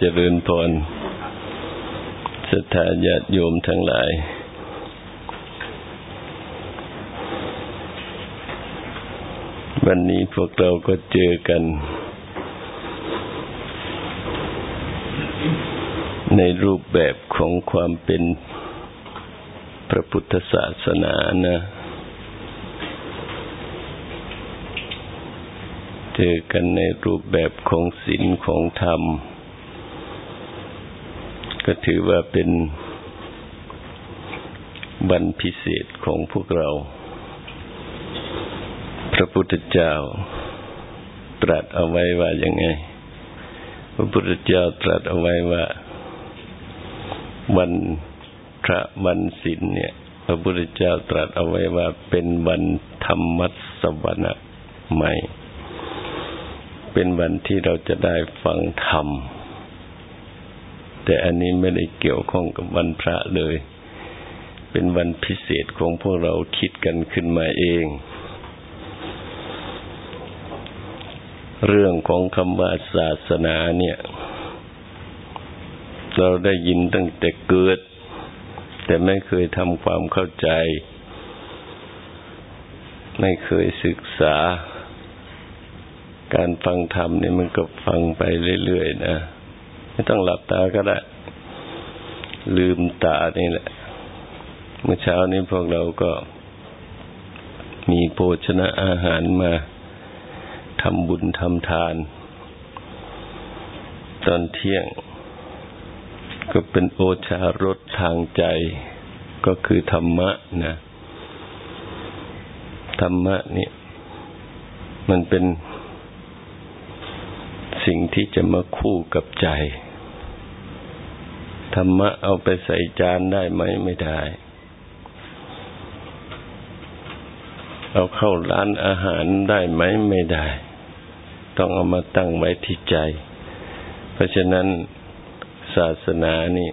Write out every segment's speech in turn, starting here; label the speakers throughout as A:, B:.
A: เจริญพรศรัทธาญาติโยมทั้งหลาย วันนี้พวกเราก็เจอกัน ในรูปแบบของความเป็นพระพุทธศาสนานะ เจอกันในรูปแบบของศีลของธรรม ก็ถือว่าเป็นวันพิเศษของพวกเรา พระพุทธเจ้าตรัสเอาไว้ว่าอยังไง พระพุทธเจ้าตรัสเอาไว้ว่า วันพระวันศีลเนี่ย พระพุทธเจ้าตรัสเอาไว้ว่าเป็นวันธรรมัสวรรค์ใหม่ เป็นวันที่เราจะได้ฟังธรรม แต่อันนี้ไม่ได้เกี่ยวข้องกับวันพระเลย เป็นวันพิเศษของพวกเราคิดกันขึ้นมาเอง เรื่องของคำว่าศาสนาเนี่ย เราได้ยินตั้งแต่เกิด แต่ไม่เคยทำความเข้าใจ ไม่เคยศึกษา การฟังธรรมเนี่ยมันก็ฟังไปเรื่อยๆนะ ไม่ต้องหลับตาก็ได้ ลืมตานี่แหละ เมื่อเช้านี้พวกเราก็มีโภชนะอาหารมาทำบุญทำทาน ตอนเที่ยง ก็เป็นโอชารสทางใจ ก็คือธรรมะนะธรรมะนี่มันเป็นสิ่งที่จะมาคู่กับใจ ธรรมะเอาไปใส่จานได้ไหมไม่ได้ เอาเข้าร้านอาหารได้ไหมไม่ได้ ต้องเอามาตั้งไว้ที่ใจ เพราะฉะนั้นศาสนานี่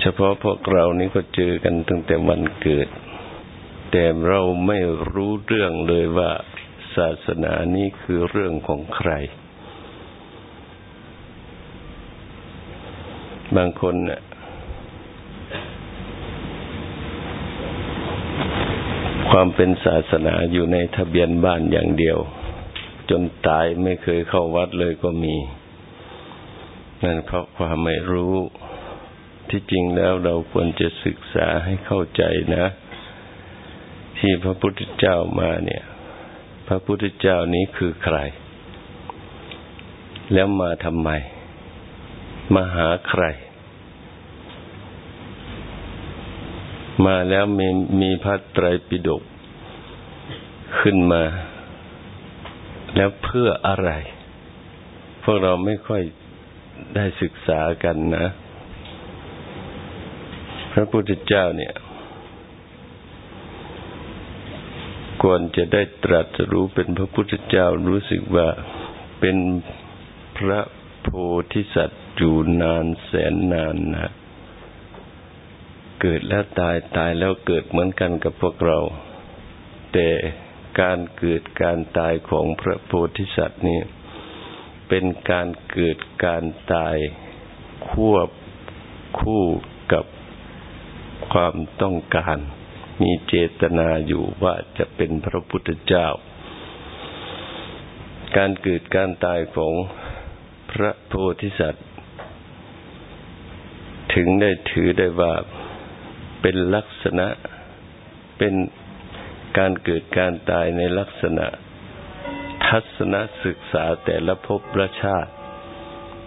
A: เฉพาะพวกเรานี่ก็เจอกันตั้งแต่วันเกิด แต่เราไม่รู้เรื่องเลยว่าศาสนานี้คือเรื่องของใคร บางคนเนี่ยความเป็นศาสนาอยู่ในทะเบียนบ้านอย่างเดียว จนตายไม่เคยเข้าวัดเลยก็มี นั่นเพราะความไม่รู้ ที่จริงแล้วเราควรจะศึกษาให้เข้าใจนะ ที่พระพุทธเจ้ามาเนี่ย พระพุทธเจ้านี้คือใคร แล้วมาทำไม มาหาใคร มาแล้วมีมีพระไตรปิฎกขึ้นมา แล้วเพื่ออะไร พวกเราไม่ค่อยได้ศึกษากันนะ พระพุทธเจ้าเนี่ย ควรจะได้ตรัสรู้เป็นพระพุทธเจ้ารู้สึกว่าเป็นพระโพธิสัตว์ อยู่นานแสนนานนะเกิดแล้วตายตายแล้วเกิดเหมือนกันกับพวกเรา แต่การเกิดการตายของพระโพธิสัตว์นี้ เป็นการเกิดการตายควบคู่กับความต้องการ มีเจตนาอยู่ว่าจะเป็นพระพุทธเจ้า การเกิดการตายของพระโพธิสัตว์ ถึงได้ถือได้ว่าเป็นลักษณะเป็นการเกิดการตายในลักษณะ ทัศนศึกษาแต่ละภพละชาติ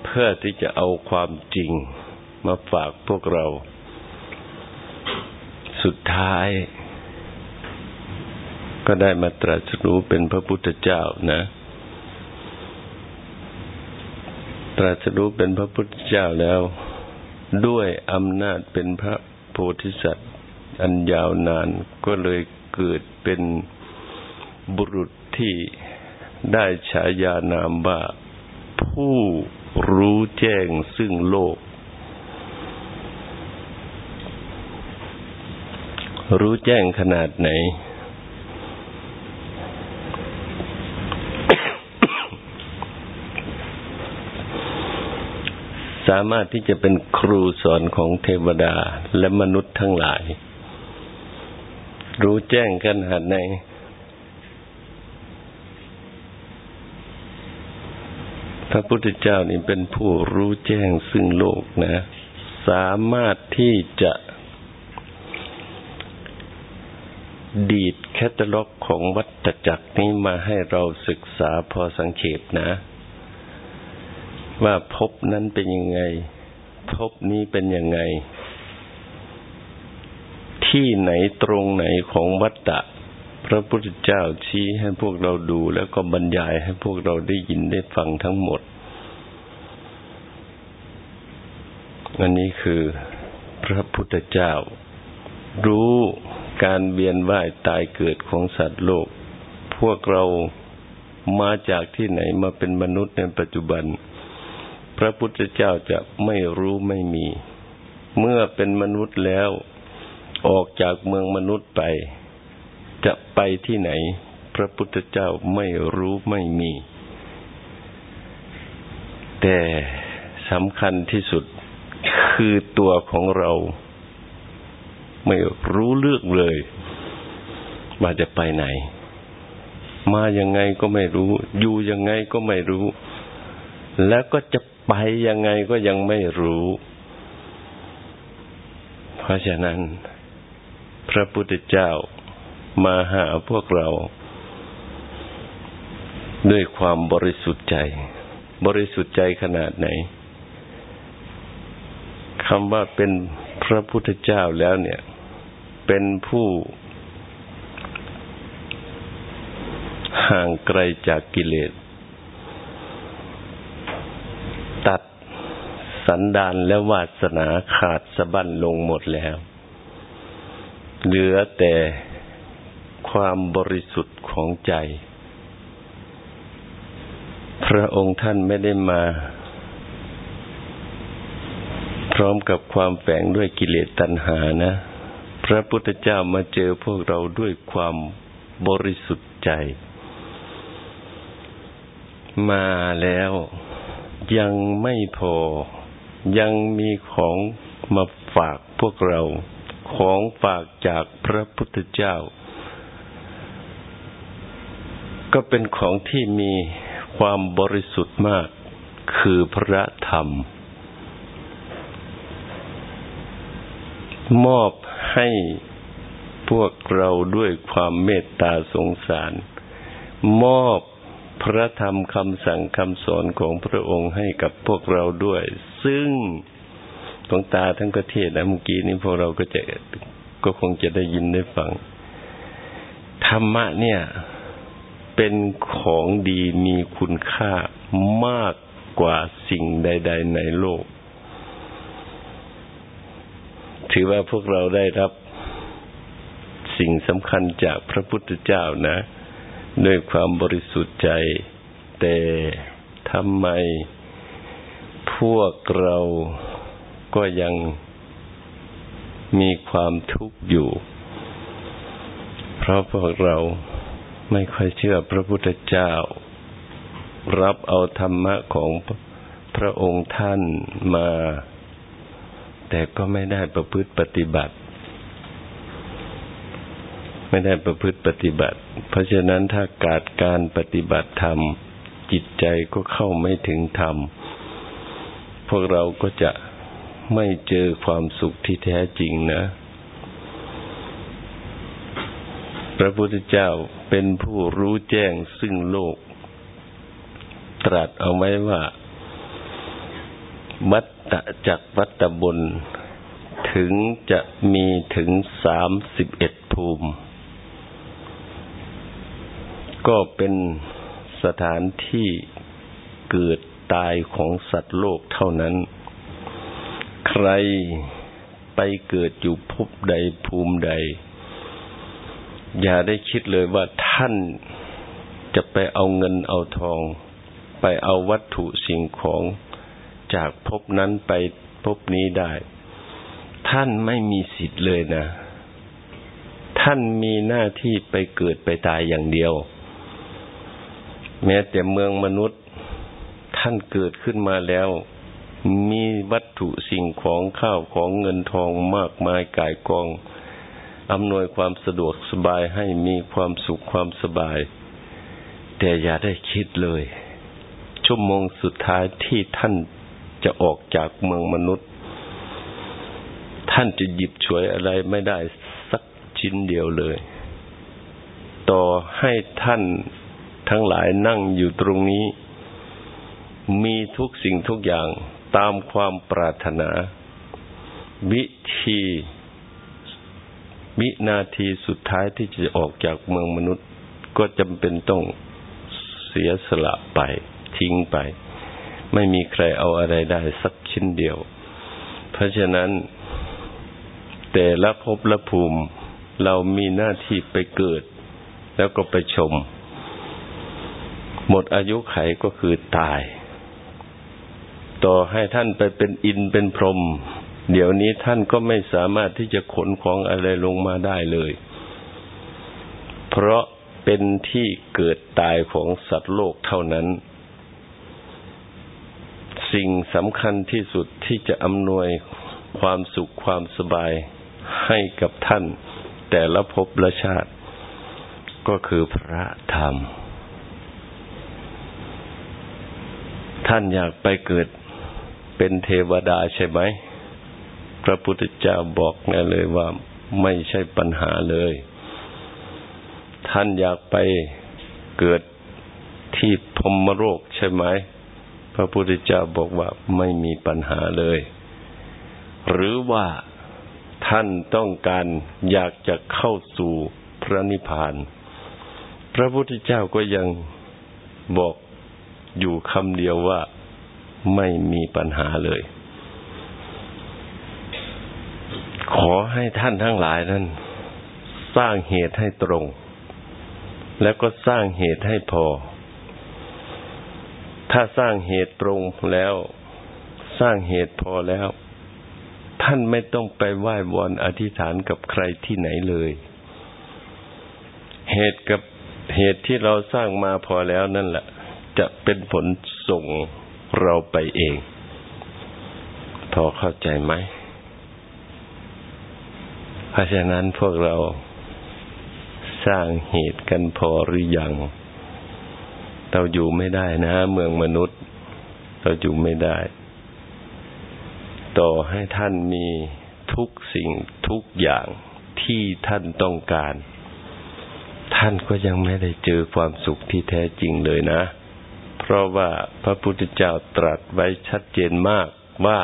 A: เพื่อที่จะเอาความจริงมาฝากพวกเรา สุดท้าย ก็ได้มาตรัสรู้เป็นพระพุทธเจ้านะตรัสรู้เป็นพระพุทธเจ้าแล้ว ด้วยอำนาจเป็นพระโพธิสัตว์ อันยาวนานก็เลยเกิดเป็นบุรุษที่ได้ฉายานามว่าผู้รู้แจ้งซึ่งโลก รู้แจ้งขนาดไหน สามารถที่จะเป็นครูสอนของเทวดาและมนุษย์ทั้งหลาย รู้แจ้งขนาดไหนพระพุทธเจ้านี่เป็นผู้รู้แจ้งซึ่งโลกนะ สามารถที่จะดีดแคตตาล็อกของวัตจักรนี้มาให้เราศึกษาพอสังเขปนะ ว่าพบนั้นเป็นยังไง พบนี้เป็นยังไง ที่ไหนตรงไหนของวัตตะพระพุทธเจ้าชี้ให้พวกเราดูแล้วก็บรรยายให้พวกเราได้ยินได้ฟังทั้งหมด อันนี้คือพระพุทธเจ้า รู้การเวียนว่ายตายเกิดของสัตว์โลก พวกเรามาจากที่ไหนมาเป็นมนุษย์ในปัจจุบัน พระพุทธเจ้าจะไม่รู้ไม่มี เมื่อเป็นมนุษย์แล้ว ออกจากเมืองมนุษย์ไป จะไปที่ไหน พระพุทธเจ้าไม่รู้ไม่มี แต่สำคัญที่สุดคือตัวของเรา ไม่รู้เรื่องเลยว่าจะไปไหน มายังไงก็ไม่รู้ อยู่ยังไงก็ไม่รู้ แล้วก็จะ ไปยังไงก็ยังไม่รู้ เพราะฉะนั้น พระพุทธเจ้ามาหาพวกเรา ด้วยความบริสุทธิ์ใจ บริสุทธิ์ใจขนาดไหนคำว่าเป็นพระพุทธเจ้าแล้วเนี่ย เป็นผู้ห่างไกลจากกิเลส ตัด สันดานและวาสนาขาดสะบั้นลงหมดแล้ว เหลือแต่ความบริสุทธิ์ของใจ พระองค์ท่านไม่ได้มา พร้อมกับความแฝงด้วยกิเลสตัณหานะ พระพุทธเจ้ามาเจอพวกเราด้วยความบริสุทธิ์ใจ มาแล้วยังไม่พอ ยังมีของมาฝากพวกเรา ของฝากจากพระพุทธเจ้า ก็เป็นของที่มีความบริสุทธิ์มาก คือพระธรรม มอบให้พวกเราด้วยความเมตตาสงสาร มอบพระธรรมคำสั่งคำสอนของพระองค์ให้กับพวกเราด้วย ซึ่งตรงตาทั้งประเทศนะเมื่อกี้นี้พวกเราก็จะก็คงจะได้ยินได้ฟัง ธรรมะเนี่ย เป็นของดีมีคุณค่ามากกว่าสิ่งใด ๆ ในโลก ถือว่าพวกเราได้รับสิ่งสำคัญจากพระพุทธเจ้านะ ด้วยความบริสุทธิ์ใจ แต่ทำไม พวกเราก็ยังมีความทุกข์อยู่ เพราะพวกเราไม่ค่อยเชื่อพระพุทธเจ้า รับเอาธรรมะของพระองค์ท่านมา แต่ก็ไม่ได้ประพฤติปฏิบัติ ไม่ได้ประพฤติปฏิบัติ เพราะฉะนั้นถ้าการการปฏิบัติธรรม จิตใจก็เข้าไม่ถึงธรรม วกเราก็จะไม่เจอความสุขที่แท้จริงนะ พระพุทธเจ้าเป็นผู้รู้แจ้งซึ่งโลก ตรัสเอาไว้ว่าวัตตะจากวัตตบน ถึงจะมีถึงสามสิบเอ็ดภูมิ ก็เป็นสถานที่เกิด ตายของสัตว์โลกเท่านั้น ใครไปเกิดอยู่ภพใดภูมิใด อย่าได้คิดเลยว่าท่านจะไปเอาเงินเอาทอง ไปเอาวัตถุสิ่งของจากภพนั้นไปภพนี้ได้ ท่านไม่มีสิทธิ์เลยนะ ท่านมีหน้าที่ไปเกิดไปตายอย่างเดียว แม้แต่เมืองมนุษย์ ท่านเกิดขึ้นมาแล้ว มีวัตถุสิ่งของข้าวของเงินทองมากมายกายกองอำนวยความสะดวกสบายให้มีความสุขความสบาย แต่อย่าได้คิดเลย ชั่วโมงสุดท้ายที่ท่านจะออกจากเมืองมนุษย์ ท่านจะหยิบฉวยอะไรไม่ได้สักชิ้นเดียวเลย ต่อให้ท่านทั้งหลายนั่งอยู่ตรงนี้ มีทุกสิ่งทุกอย่างตามความปรารถนา วิธีวินาทีสุดท้ายที่จะออกจากเมืองมนุษย์ ก็จำเป็นต้องเสียสละไป ทิ้งไป ไม่มีใครเอาอะไรได้สักชิ้นเดียว เพราะฉะนั้น แต่ละภพละภูมิเรามีหน้าที่ไปเกิด แล้วก็ไปชม หมดอายุไขก็คือตาย ต่อให้ท่านไปเป็นอินเป็นพรหมเดี๋ยวนี้ท่านก็ไม่สามารถที่จะขนของอะไรลงมาได้เลย เพราะเป็นที่เกิดตายของสัตว์โลกเท่านั้น สิ่งสำคัญที่สุดที่จะอำนวยความสุขความสบายให้กับท่าน แต่ละภพละชาติ ก็คือพระธรรม ท่านอยากไปเกิด เป็นเทวดาใช่ไหม พระพุทธเจ้าบอกแน่เลยว่าไม่ใช่ปัญหาเลย ท่านอยากไปเกิดที่พรมโรคใช่ไหม พระพุทธเจ้าบอกว่าไม่มีปัญหาเลย หรือว่าท่านต้องการอยากจะเข้าสู่พระนิพพาน พระพุทธเจ้าก็ยังบอกอยู่คำเดียวว่า ไม่มีปัญหาเลย ขอให้ท่านทั้งหลายนั้น สร้างเหตุให้ตรง แล้วก็สร้างเหตุให้พอ ถ้าสร้างเหตุตรงแล้ว สร้างเหตุพอแล้ว ท่านไม่ต้องไปไหว้วอนอธิษฐานกับใครที่ไหนเลย เหตุกับเหตุที่เราสร้างมาพอแล้วนั่นแหละจะเป็นผลส่ง เราไปเอง พอเข้าใจไหม เพราะฉะนั้นพวกเราสร้างเหตุกันพอหรือยัง เราอยู่ไม่ได้นะ เมืองมนุษย์ เราอยู่ไม่ได้ ต่อให้ท่านมีทุกสิ่งทุกอย่างที่ท่านต้องการ ท่านก็ยังไม่ได้เจอความสุขที่แท้จริงเลยนะ เพราะว่าพระพุทธเจ้าตรัสไว้ชัดเจนมากว่า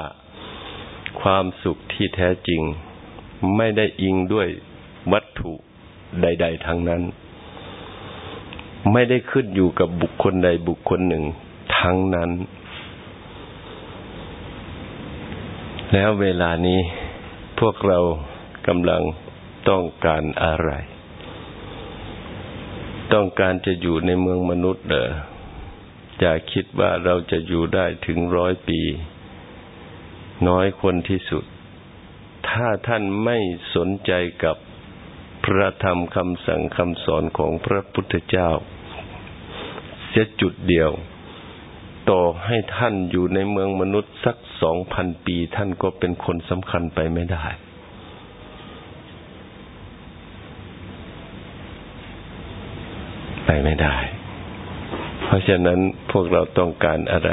A: ความสุขที่แท้จริง ไม่ได้อิงด้วยวัตถุใด ๆ ทั้งนั้น ไม่ได้ขึ้นอยู่กับบุคคลใดบุคคลหนึ่งทั้งนั้น แล้วเวลานี้พวกเรากำลังต้องการอะไร ต้องการจะอยู่ในเมืองมนุษย์เหรอ อย่าคิดว่าเราจะอยู่ได้ถึงร้อยปี น้อยคนที่สุด ถ้าท่านไม่สนใจกับพระธรรมคำสั่งคำสอนของพระพุทธเจ้า เสียจุดเดียว ต่อให้ท่านอยู่ในเมืองมนุษย์สักสองพันปี ท่านก็เป็นคนสำคัญไปไม่ได้ไปไม่ได้ เพราะฉะนั้นพวกเราต้องการอะไร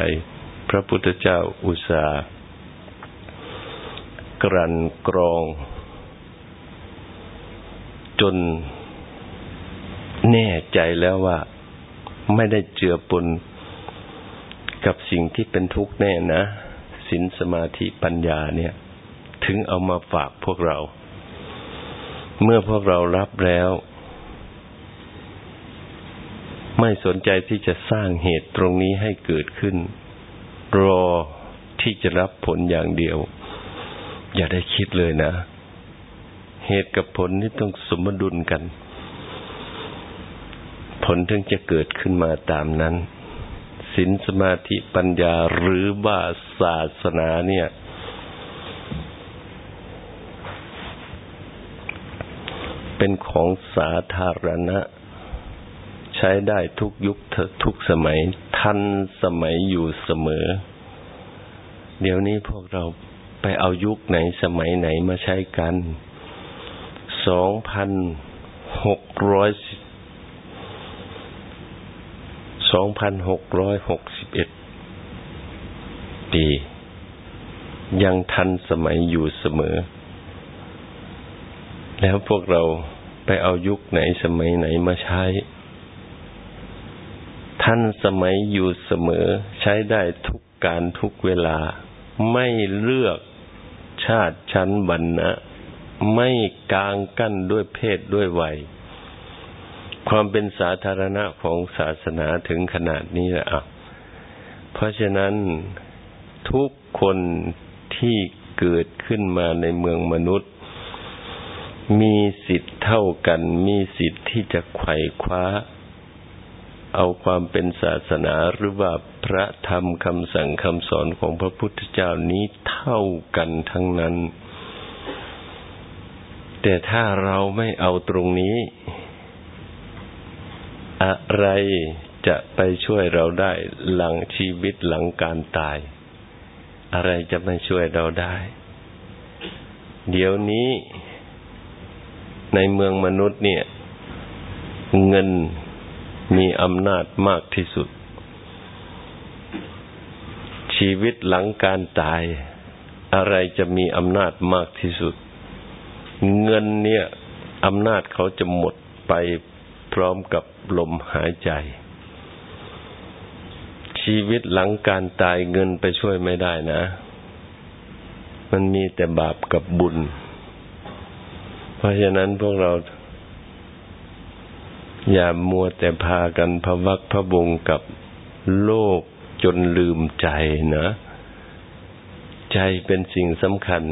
A: พระพุทธเจ้าอุตส่าห์กรันกรอง จนแน่ใจแล้วว่า ไม่ได้เจือปนกับสิ่งที่เป็นทุกข์แน่นะศีลสมาธิปัญญาเนี่ย ถึงเอามาฝากพวกเรา เมื่อพวกเรารับแล้ว ไม่สนใจที่จะสร้างเหตุตรงนี้ให้เกิดขึ้น รอที่จะรับผลอย่างเดียว อย่าได้คิดเลยนะ เหตุกับผลนี่ต้องสมดุลกัน ผลถึงจะเกิดขึ้นมาตามนั้นศีลสมาธิปัญญาหรือว่าศาสนาเนี่ย เป็นของสาธารณะ ใช้ได้ทุกยุคทุกสมัย ทันสมัยอยู่เสมอ เดี๋ยวนี้พวกเราไปเอายุคไหนสมัยไหนมาใช้กัน สองพันหกร้อยสองพันหกร้อยหกสิบเอ็ดปี ยังทันสมัยอยู่เสมอ แล้วพวกเราไปเอายุคไหนสมัยไหนมาใช้ ทันสมัยอยู่เสมอ ใช้ได้ทุกการทุกเวลา ไม่เลือกชาติชั้นบรรณะไม่กางกั้นด้วยเพศด้วยวัย ความเป็นสาธารณะของศาสนาถึงขนาดนี้แหละเพราะฉะนั้นทุกคนที่เกิดขึ้นมาในเมืองมนุษย์ มีสิทธิ์เท่ากัน มีสิทธิ์ที่จะไขว่คว้า เอาความเป็นศาสนาหรือว่าพระธรรมคำสั่งคำสอนของพระพุทธเจ้านี้เท่ากันทั้งนั้น แต่ถ้าเราไม่เอาตรงนี้ อะไรจะไปช่วยเราได้หลังชีวิตหลังการตาย อะไรจะไม่ช่วยเราได้ เดี๋ยวนี้ในเมืองมนุษย์เนี่ย เงิน มีอำนาจมากที่สุด ชีวิตหลังการตาย อะไรจะมีอำนาจมากที่สุด เงินเนี่ยอำนาจเขาจะหมดไปพร้อมกับลมหายใจ ชีวิตหลังการตายเงินไปช่วยไม่ได้นะ มันมีแต่บาปกับบุญ เพราะฉะนั้นพวกเรา อย่ามัวแต่พากันพวักพะบงกับโลกจนลืมใจนะ ใจเป็นสิ่งสำคัญ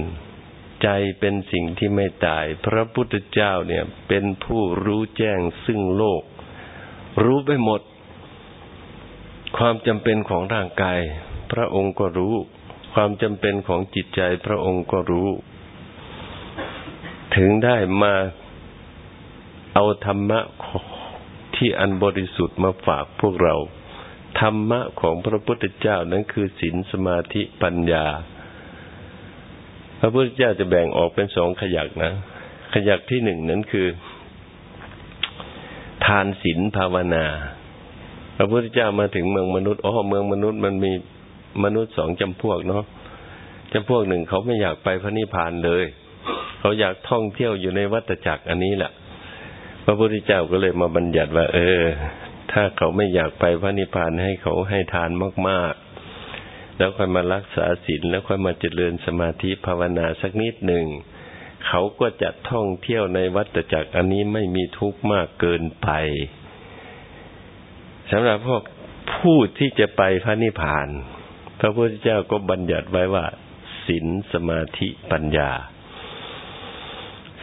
A: ใจเป็นสิ่งที่ไม่ตาย พระพุทธเจ้าเนี่ย เป็นผู้รู้แจ้งซึ่งโลก รู้ไปหมด ความจำเป็นของร่างกาย พระองค์ก็รู้ ความจำเป็นของจิตใจพระองค์ก็รู้ ถึงได้มาเอาธรรมะ ที่อันบริสุทธิ์มาฝากพวกเรา ธรรมะของพระพุทธเจ้านั้นคือศีลสมาธิปัญญา พระพุทธเจ้าจะแบ่งออกเป็นสองขยักนะ ขยักที่หนึ่งนั้นคือ ทานศีลภาวนา พระพุทธเจ้ามาถึงเมืองมนุษย์อ๋อเมืองมนุษย์มันมีมนุษย์สองจำพวกเนาะจำพวกหนึ่งเขาไม่อยากไปพระนิพพานเลย เขาอยากท่องเที่ยวอยู่ในวัฏจักรอันนี้แหละ พระพุทธเจ้าก็เลยมาบัญญัติว่า เออ ถ้าเขาไม่อยากไปพระนิพพานให้เขาให้ทานมากๆ แล้วค่อยมารักษาศีลแล้วค่อยมาเจริญสมาธิภาวนาสักนิดหนึ่งเขาก็จะท่องเที่ยวในวัฏจักรอันนี้ไม่มีทุกข์มากเกินไปสำหรับพวกผู้ที่จะไปพระนิพพาน พระพุทธเจ้าก็บัญญัติไว้ว่าศีลสมาธิปัญญา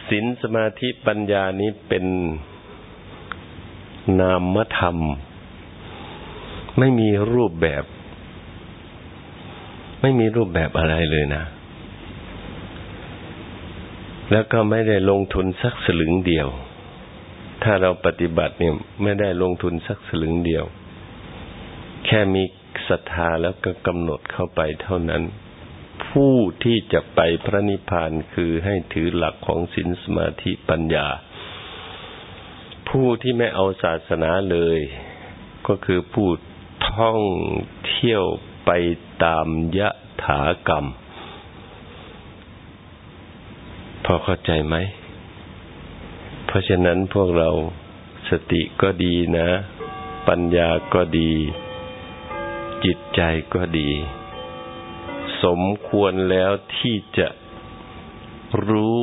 A: ศีลสมาธิปัญญานี้เป็นนามธรรม ไม่มีรูปแบบ ไม่มีรูปแบบอะไรเลยนะ แล้วก็ไม่ได้ลงทุนสักสลึงเดียว ถ้าเราปฏิบัติเนี่ยไม่ได้ลงทุนสักสลึงเดียว แค่มีศรัทธาแล้วก็กำหนดเข้าไปเท่านั้น ผู้ที่จะไปพระนิพพานคือให้ถือหลักของศีลสมาธิปัญญา ผู้ที่ไม่เอาศาสนาเลย ก็คือผู้ท่องเที่ยวไปตามยะถากรรม พอเข้าใจไหม เพราะฉะนั้นพวกเราสติก็ดีนะ ปัญญาก็ดี จิตใจก็ดี สมควรแล้วที่จะรู้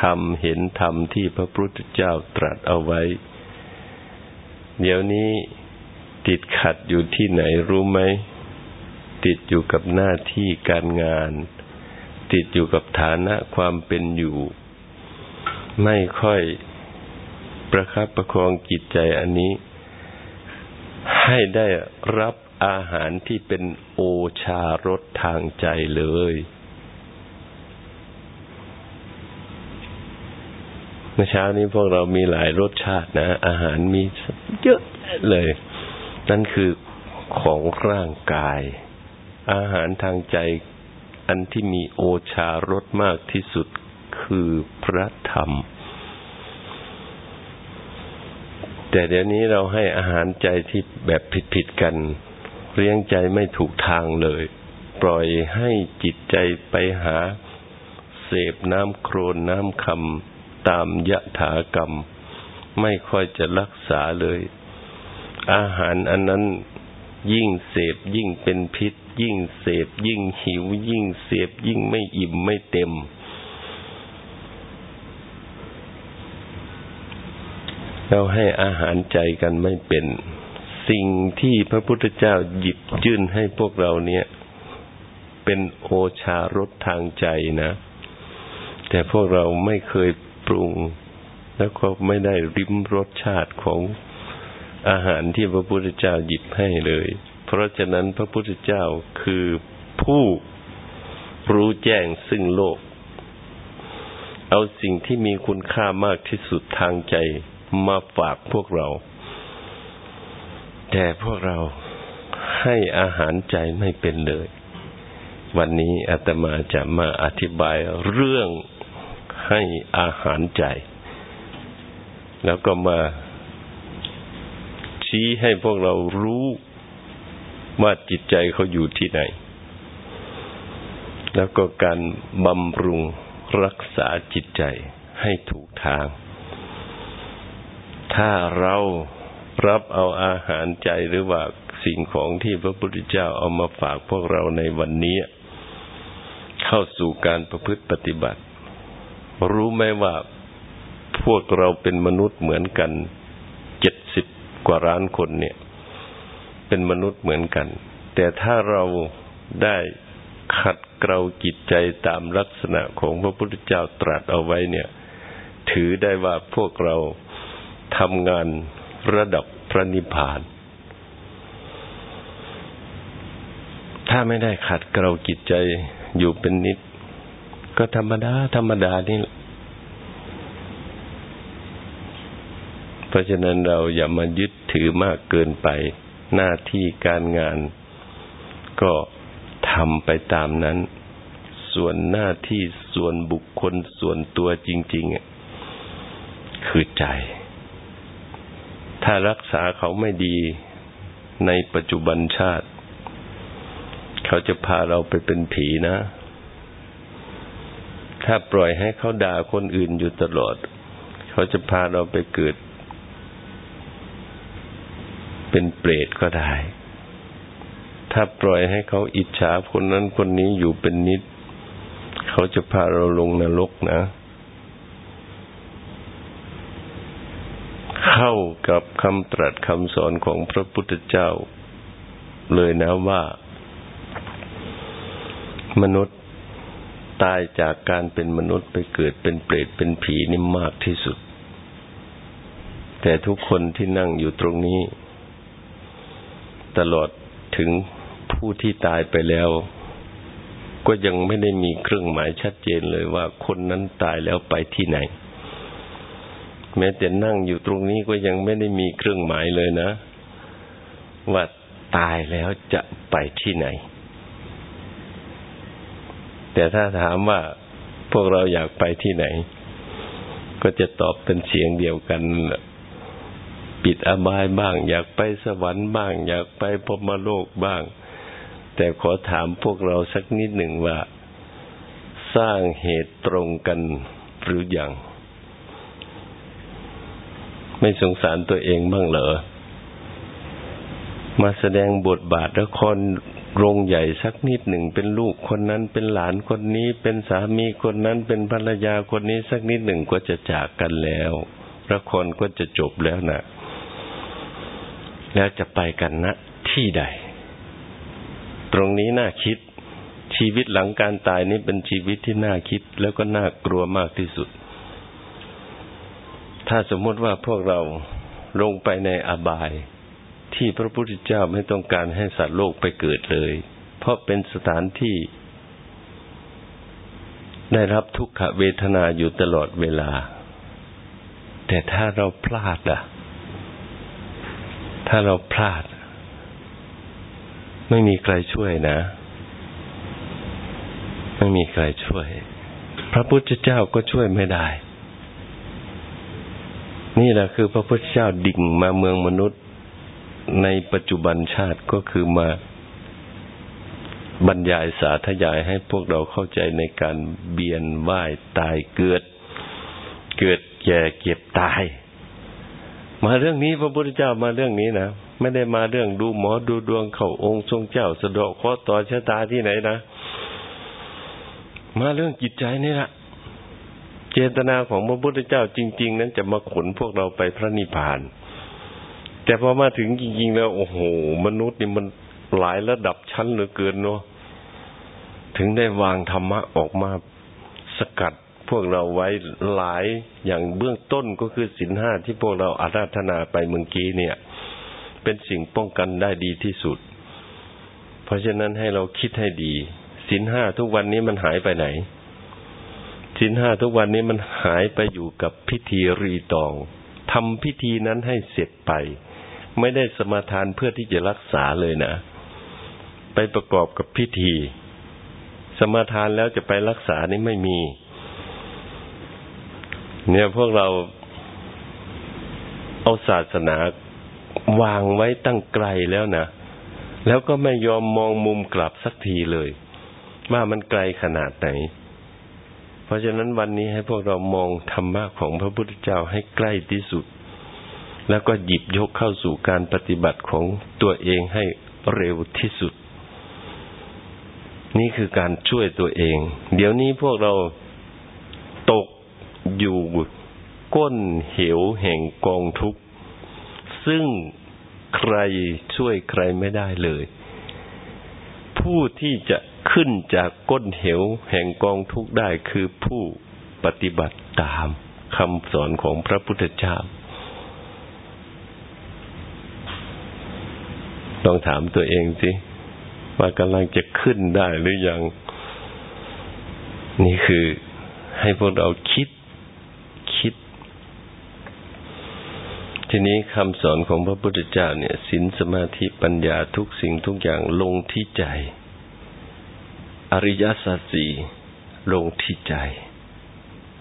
A: ธรรมเห็นธรรมที่พระพุทธเจ้าตรัสเอาไว้ เดี๋ยวนี้ติดขัดอยู่ที่ไหนรู้ไหม ติดอยู่กับหน้าที่การงาน ติดอยู่กับฐานะความเป็นอยู่ ไม่ค่อยประคับประคองจิตใจอันนี้ ให้ได้รับ อาหารที่เป็นโอชารสทางใจเลย เมื่อเช้านี้พวกเรามีหลายรสชาตินะ อาหารมีเยอะเลย นั่นคือของร่างกาย อาหารทางใจอันที่มีโอชารสมากที่สุดคือพระธรรม แต่เดี๋ยวนี้เราให้อาหารใจที่แบบผิดๆกัน เลี้ยงใจไม่ถูกทางเลย ปล่อยให้จิตใจไปหา เสพน้ำโครนน้ำคำตามยะถากรรม ไม่ค่อยจะรักษาเลย อาหารอันนั้นยิ่งเสพยิ่งเป็นพิษ ยิ่งเสพยิ่งหิว ยิ่งเสพยิ่งไม่อิ่มไม่เต็ม เราให้อาหารใจกันไม่เป็น สิ่งที่พระพุทธเจ้าหยิบยื่นให้พวกเราเนี่ย เป็นโอชารสทางใจนะ แต่พวกเราไม่เคยปรุง แล้วก็ไม่ได้ริมรสชาติของอาหารที่พระพุทธเจ้าหยิบให้เลย เพราะฉะนั้นพระพุทธเจ้าคือผู้รู้แจ้งซึ่งโลก เอาสิ่งที่มีคุณค่ามากที่สุดทางใจมาฝากพวกเรา แต่พวกเราให้อาหารใจไม่เป็นเลย วันนี้อาตมาจะมาอธิบายเรื่องให้อาหารใจ แล้วก็มาชี้ให้พวกเรารู้ว่าจิตใจเขาอยู่ที่ไหน แล้วก็การบำรุงรักษาจิตใจให้ถูกทาง ถ้าเรา รับเอาอาหารใจหรือว่าสิ่งของที่พระพุทธเจ้าเอามาฝากพวกเราในวันนี้ เข้าสู่การประพฤติปฏิบัติ รู้ไหมว่าพวกเราเป็นมนุษย์เหมือนกันเจ็ดสิบกว่าล้านคนเนี่ย เป็นมนุษย์เหมือนกัน แต่ถ้าเราได้ขัดเกลาจิตใจตามลักษณะของพระพุทธเจ้าตรัสเอาไว้เนี่ย ถือได้ว่าพวกเราทำงาน ระดับพระนิพพาน ถ้าไม่ได้ขัดเกลาจิตใจอยู่เป็นนิด ก็ธรรมดา ธรรมดานี่เพราะฉะนั้นเราอย่ามายึดถือมากเกินไป หน้าที่การงาน ก็ทำไปตามนั้น ส่วนหน้าที่ส่วนบุคคลส่วนตัวจริง ๆ คือใจ ถ้ารักษาเขาไม่ดีในปัจจุบันชาติ เขาจะพาเราไปเป็นผีนะ ถ้าปล่อยให้เขาด่าคนอื่นอยู่ตลอด เขาจะพาเราไปเกิด เป็นเปรตก็ได้ ถ้าปล่อยให้เขาอิจฉาคนนั้นคนนี้อยู่เป็นนิด เขาจะพาเราลงนรกนะ เข้ากับคำตรัสคำสอนของพระพุทธเจ้า เลยนะว่า มนุษย์ตายจากการเป็นมนุษย์ไปเกิดเป็นเปรตเป็นผีนี่มากที่สุด แต่ทุกคนที่นั่งอยู่ตรงนี้ ตลอดถึงผู้ที่ตายไปแล้ว ก็ยังไม่ได้มีเครื่องหมายชัดเจนเลยว่าคนนั้นตายแล้วไปที่ไหน แม้แต่นั่งอยู่ตรงนี้ก็ยังไม่ได้มีเครื่องหมายเลยนะ ว่าตายแล้วจะไปที่ไหน แต่ถ้าถามว่าพวกเราอยากไปที่ไหน ก็จะตอบเป็นเสียงเดียวกันปิดอบายบ้าง อยากไปสวรรค์บ้าง อยากไปพมโลกบ้าง แต่ขอถามพวกเราสักนิดหนึ่งว่า สร้างเหตุตรงกันหรืออยัง ไม่สงสารตัวเองบ้างเหรอ มาแสดงบทบาทละครโรงใหญ่สักนิดหนึ่งเป็นลูกคนนั้นเป็นหลานคนนี้เป็นสามีคนนั้นเป็นภรรยาคนนี้สักนิดหนึ่งก็จะจากกันแล้วละครก็จะจบแล้วนะแล้วจะไปกันนะที่ใด ตรงนี้น่าคิดชีวิตหลังการตายนี้เป็นชีวิตที่น่าคิดแล้วก็น่ากลัวมากที่สุด ถ้าสมมติว่าพวกเราลงไปในอบาย ที่พระพุทธเจ้าไม่ต้องการให้สัตว์โลกไปเกิดเลย เพราะเป็นสถานที่ ได้รับทุกขเวทนาอยู่ตลอดเวลา แต่ถ้าเราพลาดอะ ถ้าเราพลาด ไม่มีใครช่วยนะ ไม่มีใครช่วย พระพุทธเจ้าก็ช่วยไม่ได้ นี่แหละคือพระพุทธเจ้าดิ่งมาเมืองมนุษย์ในปัจจุบันชาติก็คือมาบรรยายสาธยายให้พวกเราเข้าใจในการเบียนว่ายตายเกิด เกิดแก่เก็บตาย มาเรื่องนี้พระพุทธเจ้ามาเรื่องนี้นะไม่ได้มาเรื่องดูหมอดูดวงเขาองค์ทรงเจ้าสะดอกข้อต่อชะตาที่ไหนนะ มาเรื่องจิตใจนี่แหละ เจตนาของพระพุทธเจ้าจริง ๆ นั้นจะมาขนพวกเราไปพระนิพพาน แต่พอมาถึงจริง ๆ แล้ว โอ้โห มนุษย์นี่มันหลายระดับชั้นเหลือเกินเนาะถึงได้วางธรรมะออกมาสกัดพวกเราไว้หลายอย่างเบื้องต้นก็คือสินห้าที่พวกเราอาราธนาไปเมื่อกี้เนี่ย เป็นสิ่งป้องกันได้ดีที่สุด เพราะฉะนั้นให้เราคิดให้ดีสินห้าทุกวันนี้มันหายไปไหน สินห้าทุกวันนี้มันหายไปอยู่กับพิธีรีตองทำพิธีนั้นให้เสร็จไป ไม่ได้สมาทานเพื่อที่จะรักษาเลยนะ ไปประกอบกับพิธี สมาทานแล้วจะไปรักษานี่ไม่มี เนี่ยพวกเราเอาศาสนาวางไว้ตั้งไกลแล้วนะ แล้วก็ไม่ยอมมองมุมกลับสักทีเลย ว่ามันไกลขนาดไหน เพราะฉะนั้นวันนี้ให้พวกเรามองธรรมะของพระพุทธเจ้าให้ใกล้ที่สุด แล้วก็หยิบยกเข้าสู่การปฏิบัติของตัวเองให้เร็วที่สุด นี่คือการช่วยตัวเอง เดี๋ยวนี้พวกเราตกอยู่ก้นเหวแห่งกองทุกข์ ซึ่งใครช่วยใครไม่ได้เลย ผู้ที่จะ ขึ้นจากก้นเหวแห่งกองทุกข์ได้คือผู้ปฏิบัติตามคำสอนของพระพุทธเจ้าลองถามตัวเองสิว่ากำลังจะขึ้นได้หรือยัง นี่คือให้พวกเราคิดคิด ทีนี้คำสอนของพระพุทธเจ้าเนี่ยศีลสมาธิปัญญาทุกสิ่งทุกอย่างลงที่ใจ อริยสัจสี่ลงที่ใจ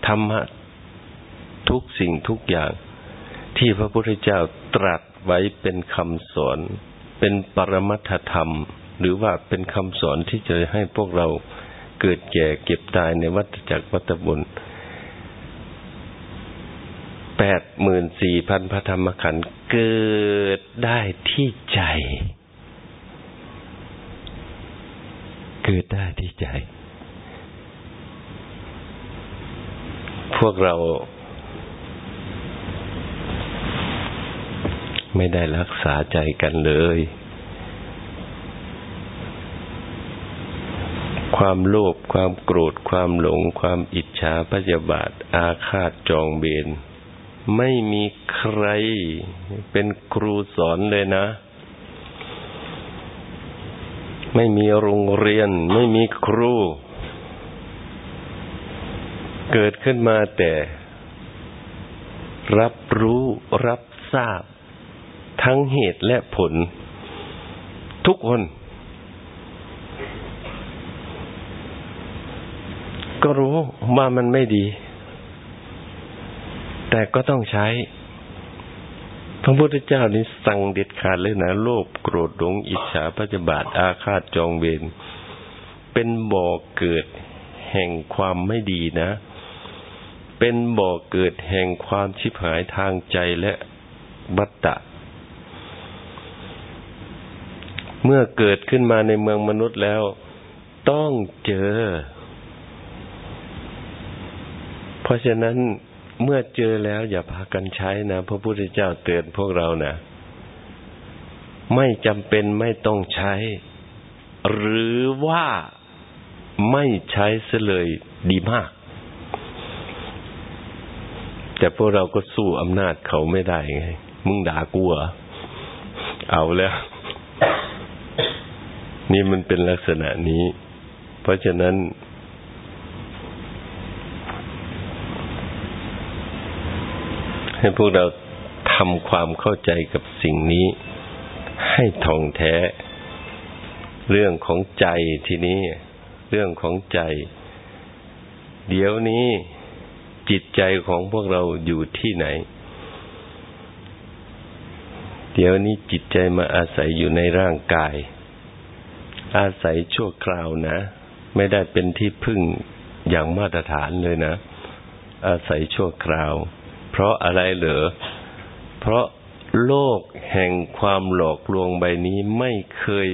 A: ธรรมะทุกสิ่งทุกอย่าง ที่พระพุทธเจ้าตรัสไว้เป็นคำสอน เป็นปรมัตธรรม หรือว่าเป็นคำสอนที่จะให้พวกเราเกิดแก่เก็บตายในวัฏจักรวัฏบุญแปดหมื่นสี่พันพระธรรมขันธ์เกิดได้ที่ใจ เกิดได้ที่ใจ พวกเราไม่ได้รักษาใจกันเลย ความโลภ ความโกรธ ความหลง ความอิจฉาพยาบาท อาฆาตจองเบน ไม่มีใครเป็นครูสอนเลยนะ ไม่มีโรงเรียน ไม่มีครู เกิดขึ้นมาแต่ รับรู้รับทราบ ทั้งเหตุและผล ทุกคน ก็รู้ว่ามันไม่ดี แต่ก็ต้องใช้ พระพุทธเจ้านี่สั่งเด็ดขาดเลยนะโลภโกรธหลงอิจฉาพยาบาทอาฆาตจองเวรเป็นบ่อเกิดแห่งความไม่ดีนะ เป็นบ่อเกิดแห่งความชิบหายทางใจและบัตตะ เมื่อเกิดขึ้นมาในเมืองมนุษย์แล้ว ต้องเจอ เพราะฉะนั้น เมื่อเจอแล้วอย่าพากันใช้นะพระพุทธเจ้าเตือนพวกเรานะไม่จำเป็นไม่ต้องใช้ หรือว่าไม่ใช้เสเลยดีมาก แต่พวกเราก็สู้อำนาจเขาไม่ได้ไง มึงด่ากูเหรอเอาแล้ว นี่มันเป็นลักษณะนี้ เพราะฉะนั้น ให้พวกเราทำความเข้าใจกับสิ่งนี้ ให้ท่องแท้ เรื่องของใจทีนี้ เรื่องของใจ เดี๋ยวนี้จิตใจของพวกเราอยู่ที่ไหน เดี๋ยวนี้จิตใจมาอาศัยอยู่ในร่างกาย อาศัยชั่วคราวนะ ไม่ได้เป็นที่พึ่งอย่างมาตรฐานเลยนะ อาศัยชั่วคราว เพราะอะไรเหรอ เพราะโลกแห่งความหลอกลวงใบนี้ไม่เคย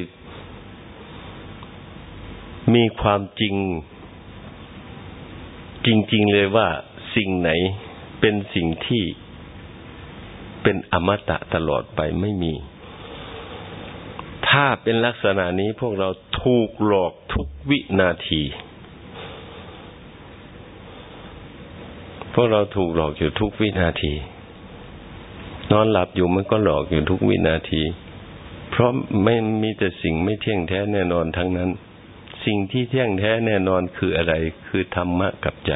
A: มีความจริง จริง ๆ เลยว่าสิ่งไหนเป็นสิ่งที่เป็นอมตะตลอดไปไม่มี ถ้าเป็นลักษณะนี้พวกเราถูกหลอกทุกวินาที พวกเราถูกหลอกอยู่ทุกวินาที นอนหลับอยู่มันก็หลอกอยู่ทุกวินาที เพราะไม่มีแต่สิ่งไม่เที่ยงแท้แน่นอนทั้งนั้น สิ่งที่เที่ยงแท้แน่นอนคืออะไร คือธรรมะกับใจ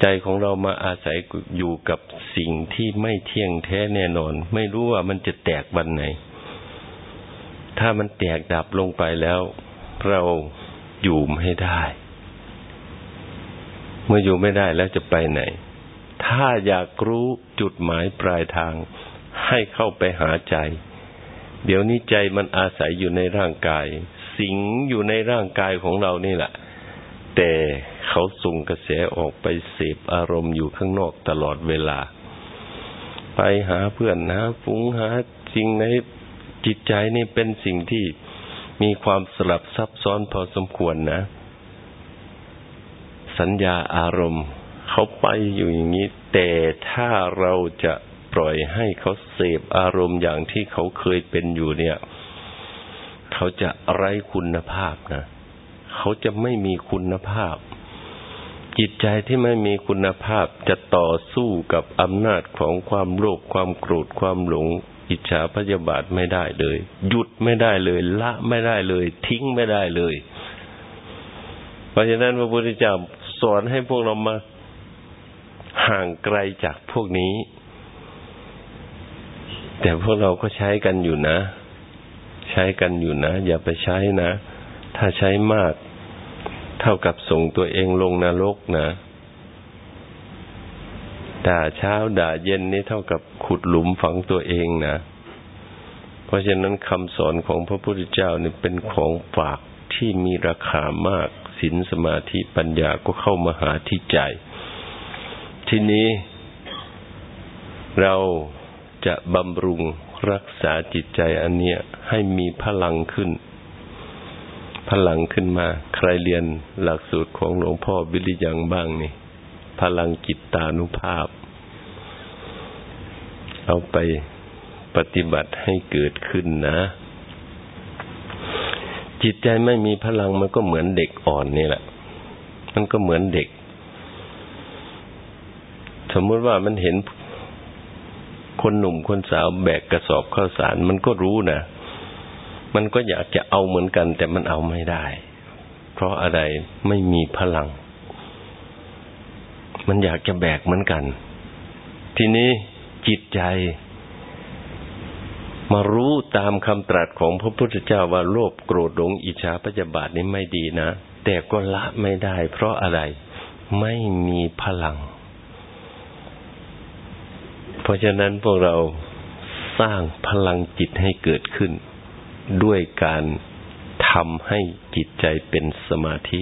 A: ใจของเรามาอาศัยอยู่กับสิ่งที่ไม่เที่ยงแท้แน่นอน ไม่รู้ว่ามันจะแตกวันไหน ถ้ามันแตกดับลงไปแล้ว เราอยู่ไม่ได้ เมื่ออยู่ไม่ได้แล้วจะไปไหน ถ้าอยากรู้จุดหมายปลายทาง ให้เข้าไปหาใจ เดี๋ยวนี้ใจมันอาศัยอยู่ในร่างกาย สิงอยู่ในร่างกายของเรานี่แหละ แต่เขาส่งกระแสออกไปเสพอารมณ์อยู่ข้างนอกตลอดเวลา ไปหาเพื่อนหาฟุ้งหาสิ่งในจิตใจนี่เป็นสิ่งที่มีความสลับซับซ้อนพอสมควรนะ สัญญาอารมณ์เขาไปอยู่อย่างนี้ แต่ถ้าเราจะปล่อยให้เขาเสพอารมณ์อย่างที่เขาเคยเป็นอยู่เนี่ย เขาจะไร้คุณภาพนะเขาจะไม่มีคุณภาพ จิตใจที่ไม่มีคุณภาพจะต่อสู้กับอำนาจของความโลภความโกรธความหลง อิจฉาพยาบาทไม่ได้เลย หยุดไม่ได้เลย ละไม่ได้เลย ทิ้งไม่ได้เลย เพราะฉะนั้นพระพุทธเจ้า สอนให้พวกเรามาห่างไกลจากพวกนี้ แต่พวกเราก็ใช้กันอยู่นะ ใช้กันอยู่นะ อย่าไปใช้นะ ถ้าใช้มาก เท่ากับส่งตัวเองลงนรกนะด่าเช้าด่าเย็นนี่เท่ากับขุดหลุมฝังตัวเองนะ เพราะฉะนั้นคำสอนของพระพุทธเจ้าเนี่เป็นของฝากที่มีราคามาก ศีลสมาธิปัญญาก็เข้ามาหาที่ใจ ทีนี้ เราจะบำรุงรักษาจิตใจอันเนี้ยให้มีพลังขึ้น พลังขึ้นมา ใครเรียนหลักสูตรของหลวงพ่อวิริยังบ้างนี่ พลังจิตตานุภาพ เอาไปปฏิบัติให้เกิดขึ้นนะ จิตใจไม่มีพลังมันก็เหมือนเด็กอ่อนนี่แหละ มันก็เหมือนเด็ก สมมติว่ามันเห็นคนหนุ่มคนสาวแบกกระสอบข้าวสาร มันก็รู้นะ มันก็อยากจะเอาเหมือนกัน แต่มันเอาไม่ได้ เพราะอะไรไม่มีพลัง มันอยากจะแบกเหมือนกัน ทีนี้จิตใจ มารู้ตามคำตรัสของพระพุทธเจ้าว่าโลภโกรธหลงอิจฉาพยาบาทนี่ไม่ดีนะ แต่ก็ละไม่ได้ เพราะอะไรไม่มีพลัง เพราะฉะนั้นพวกเราสร้างพลังจิตให้เกิดขึ้น ด้วยการทำให้จิตใจเป็นสมาธิ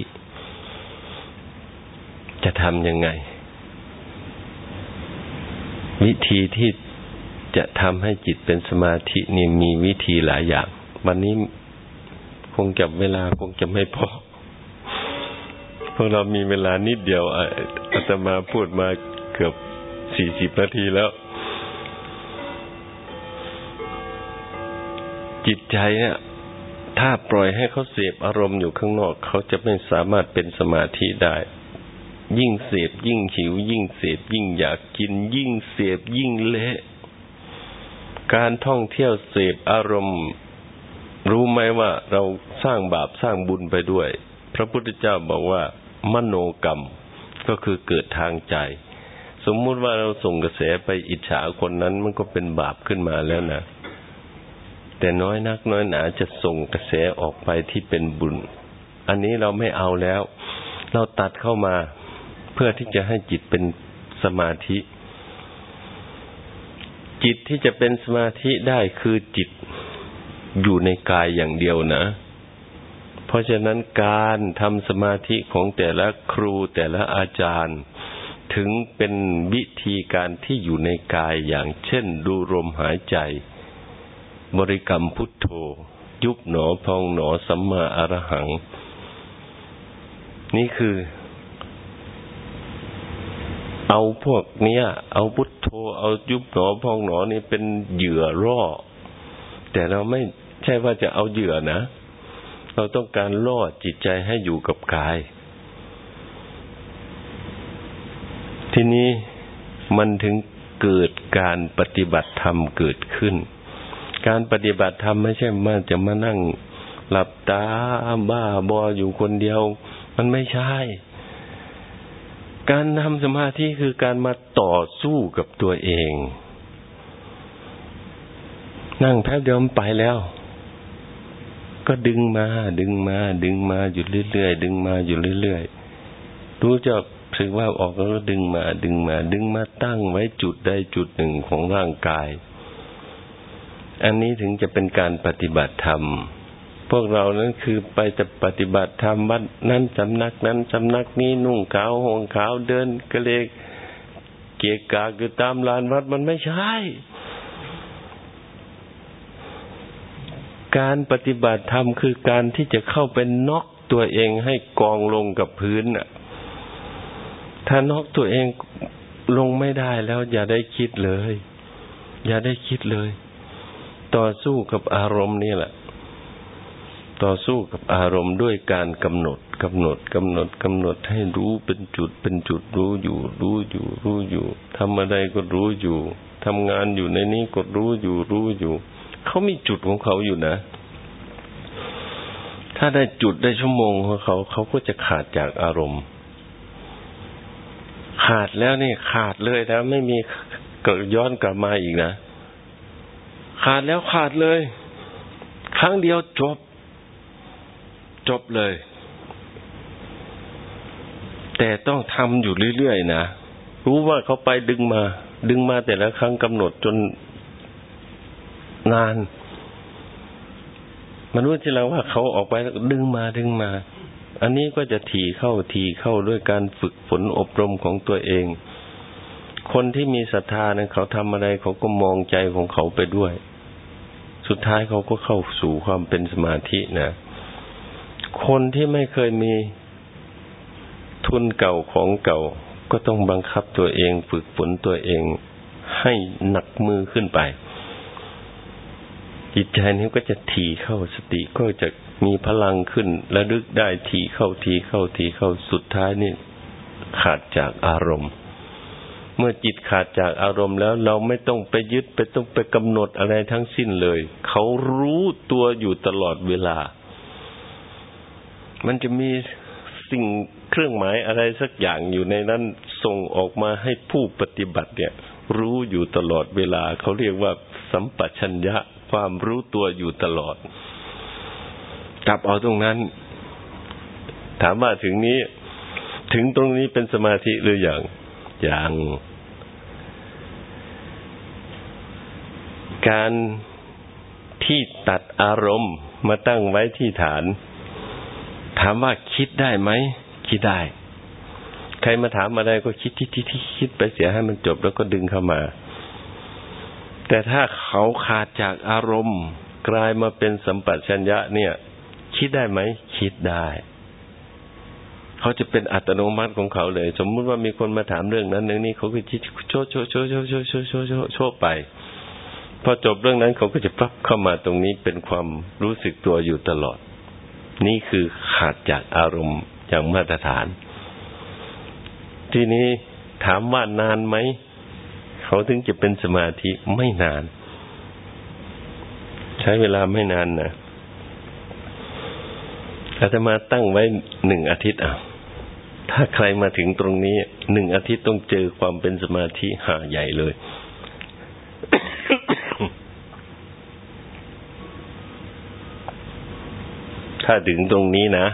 A: จะทำยังไง วิธีที่ จะทำให้จิตเป็นสมาธินี่มีวิธีหลายอย่าง วันนี้คงจับเวลาคงจะไม่พอพวกเรามีเวลานิดเดียวอาตมาพูดมาเกือบสี่สิบนาทีแล้ว จิตใจเนี่ย ถ้าปล่อยให้เขาเสพอารมณ์อยู่ข้างนอก เขาจะไม่สามารถเป็นสมาธิได้ ยิ่งเสพยิ่งหิว ยิ่งเสพยิ่งอยากกิน ยิ่งเสพยิ่งเละ การท่องเที่ยวเสพอารมณ์ รู้ไหมว่าเราสร้างบาปสร้างบุญไปด้วย พระพุทธเจ้าบอกว่า มโนกรรมก็คือเกิดทางใจ สมมุติว่าเราส่งกระแสไปอิจฉาคนนั้นมันก็เป็นบาปขึ้นมาแล้วนะแต่น้อยนักน้อยหนาจะส่งกระแสออกไปที่เป็นบุญ อันนี้เราไม่เอาแล้ว เราตัดเข้ามาเพื่อที่จะให้จิตเป็นสมาธิ จิตที่จะเป็นสมาธิได้คือจิตอยู่ในกายอย่างเดียวนะ เพราะฉะนั้นการทำสมาธิของแต่ละครูแต่ละอาจารย์ ถึงเป็นวิธีการที่อยู่ในกายอย่างเช่น ดูลมหายใจ บริกรรมพุทโธ ยุบหนอพองหนอสัมมาอรหัง นี่คือ เอาพวกเนี้ย เอาพุทโธเอายุบหนอพองหนอนี่เป็นเหยื่อร่อ แต่เราไม่ใช่ว่าจะเอาเหยื่อนะ เราต้องการล่อจิตใจให้อยู่กับกาย ทีนี้มันถึงเกิดการปฏิบัติธรรมเกิดขึ้น การปฏิบัติธรรมไม่ใช่มาจะมานั่งหลับตาบ้าบออยู่คนเดียว มันไม่ใช่ การทำสมาธิคือการมาต่อสู้กับตัวเอง นั่งแป๊บเดียวมันไปแล้ว ก็ดึงมา ดึงมา ดึงมาอยู่เรื่อยๆดึงมาอยู่เรื่อยๆรู้จักถือว่าออกแล้วดึงมา ดึงมา ดึงมาตั้งไว้จุดใดจุดหนึ่งของร่างกาย อันนี้ถึงจะเป็นการปฏิบัติธรรม พวกเรานั้นคือไปจะปฏิบัติธรรมวัดนั้นสำนักนั้นสำนักนี้นุ่งขาวห่มขาวเดินกระเลกเกียกาคือตามลานวัดมันไม่ใช่ การปฏิบัติธรรมคือการที่จะเข้าเป็นนอกตัวเองให้กองลงกับพื้นน่ะ ถ้านอกตัวเองลงไม่ได้แล้ว อย่าได้คิดเลย อย่าได้คิดเลย ต่อสู้กับอารมณ์นี่แหละ ต่อสู้กับอารมณ์ด้วยการกำหนดกำหนดกำหนดกำหนดให้รู้เป็นจุดเป็นจุดรู้อยู่ รู้อยู่ รู้อยู่ทำอะไรก็รู้อยู่ทำงานอยู่ในนี้ก็รู้อยู่ รู้อยู่ เขามีจุดของเขาอยู่นะ ถ้าได้จุดได้ชั่วโมงของเขาเขาก็จะขาดจากอารมณ์ ขาดแล้วนี่ขาดเลยแล้วไม่มีเกิดย้อนกลับมาอีกนะ ขาดแล้วขาดเลย ครั้งเดียวจบ จบเลย แต่ต้องทำอยู่เรื่อยๆนะ รู้ว่าเขาไปดึงมา ดึงมาแต่ละครั้งกำหนดจนนาน มันรู้ที่เราว่าเขาออกไปแล้วดึงมาดึงมา อันนี้ก็จะถี่เข้าถี่เข้าด้วยการฝึกฝนอบรมของตัวเอง คนที่มีศรัทธาเนี่ยเขาทำอะไรเขาก็มองใจของเขาไปด้วย สุดท้ายเขาก็เข้าสู่ความเป็นสมาธินะ คนที่ไม่เคยมีทุนเก่าของเก่าก็ต้องบังคับตัวเองฝึกฝนตัวเองให้หนักมือขึ้นไป จิตใจนี้ก็จะถี่เข้าสติก็จะมีพลังขึ้นระลึกได้ถี่เข้าถี่เข้าถี่เข้าสุดท้ายนี่ขาดจากอารมณ์ เมื่อจิตขาดจากอารมณ์แล้วเราไม่ต้องไปยึดไปต้องไปกำหนดอะไรทั้งสิ้นเลย เขารู้ตัวอยู่ตลอดเวลา มันจะมีสิ่งเครื่องหมายอะไรสักอย่างอยู่ในนั้นส่งออกมาให้ผู้ปฏิบัติเนี่ย รู้อยู่ตลอดเวลาเขาเรียกว่า สัมปชัญญะความรู้ตัวอยู่ตลอดจับเอาตรงนั้น ถามว่าถึงนี้ ถึงตรงนี้เป็นสมาธิหรืออยังอย่างการที่ตัดอารมณ์มาตั้งไว้ที่ฐาน ถามว่าคิดได้ไหมคิดได้ ใครมาถามอะไรก็คิดที่ที่ที่คิดไปเสียให้มันจบแล้วก็ดึงเข้ามา แต่ถ้าเขาขาดจากอารมณ์ กลายมาเป็นสัมปชัญญะเนี่ย คิดได้ไหมคิดได้ เขาจะเป็นอัตโนมัติของเขาเลย สมมุติว่ามีคนมาถามเรื่องนั้นเรื่องนี้เขาก็คิดโชว์โชว์โชว์โชว์โชว์โชว์โชว์โชว์โชว์ไปพอจบเรื่องนั้นเขาก็จะปั๊บเข้ามาตรงนี้เป็นความรู้สึกตัวอยู่ตลอด นี่คือขาดจากอารมณ์อย่างมาตรฐาน ทีนี้ถามว่านานไหม เขาถึงจะเป็นสมาธิไม่นาน ใช้เวลาไม่นานนะอาตมาตั้งไว้หนึ่งอาทิตย์อะถ้าใครมาถึงตรงนี้หนึ่งอาทิตย์ต้องเจอความเป็นสมาธิหาใหญ่เลย ถ้าถึงตรงนี้นะ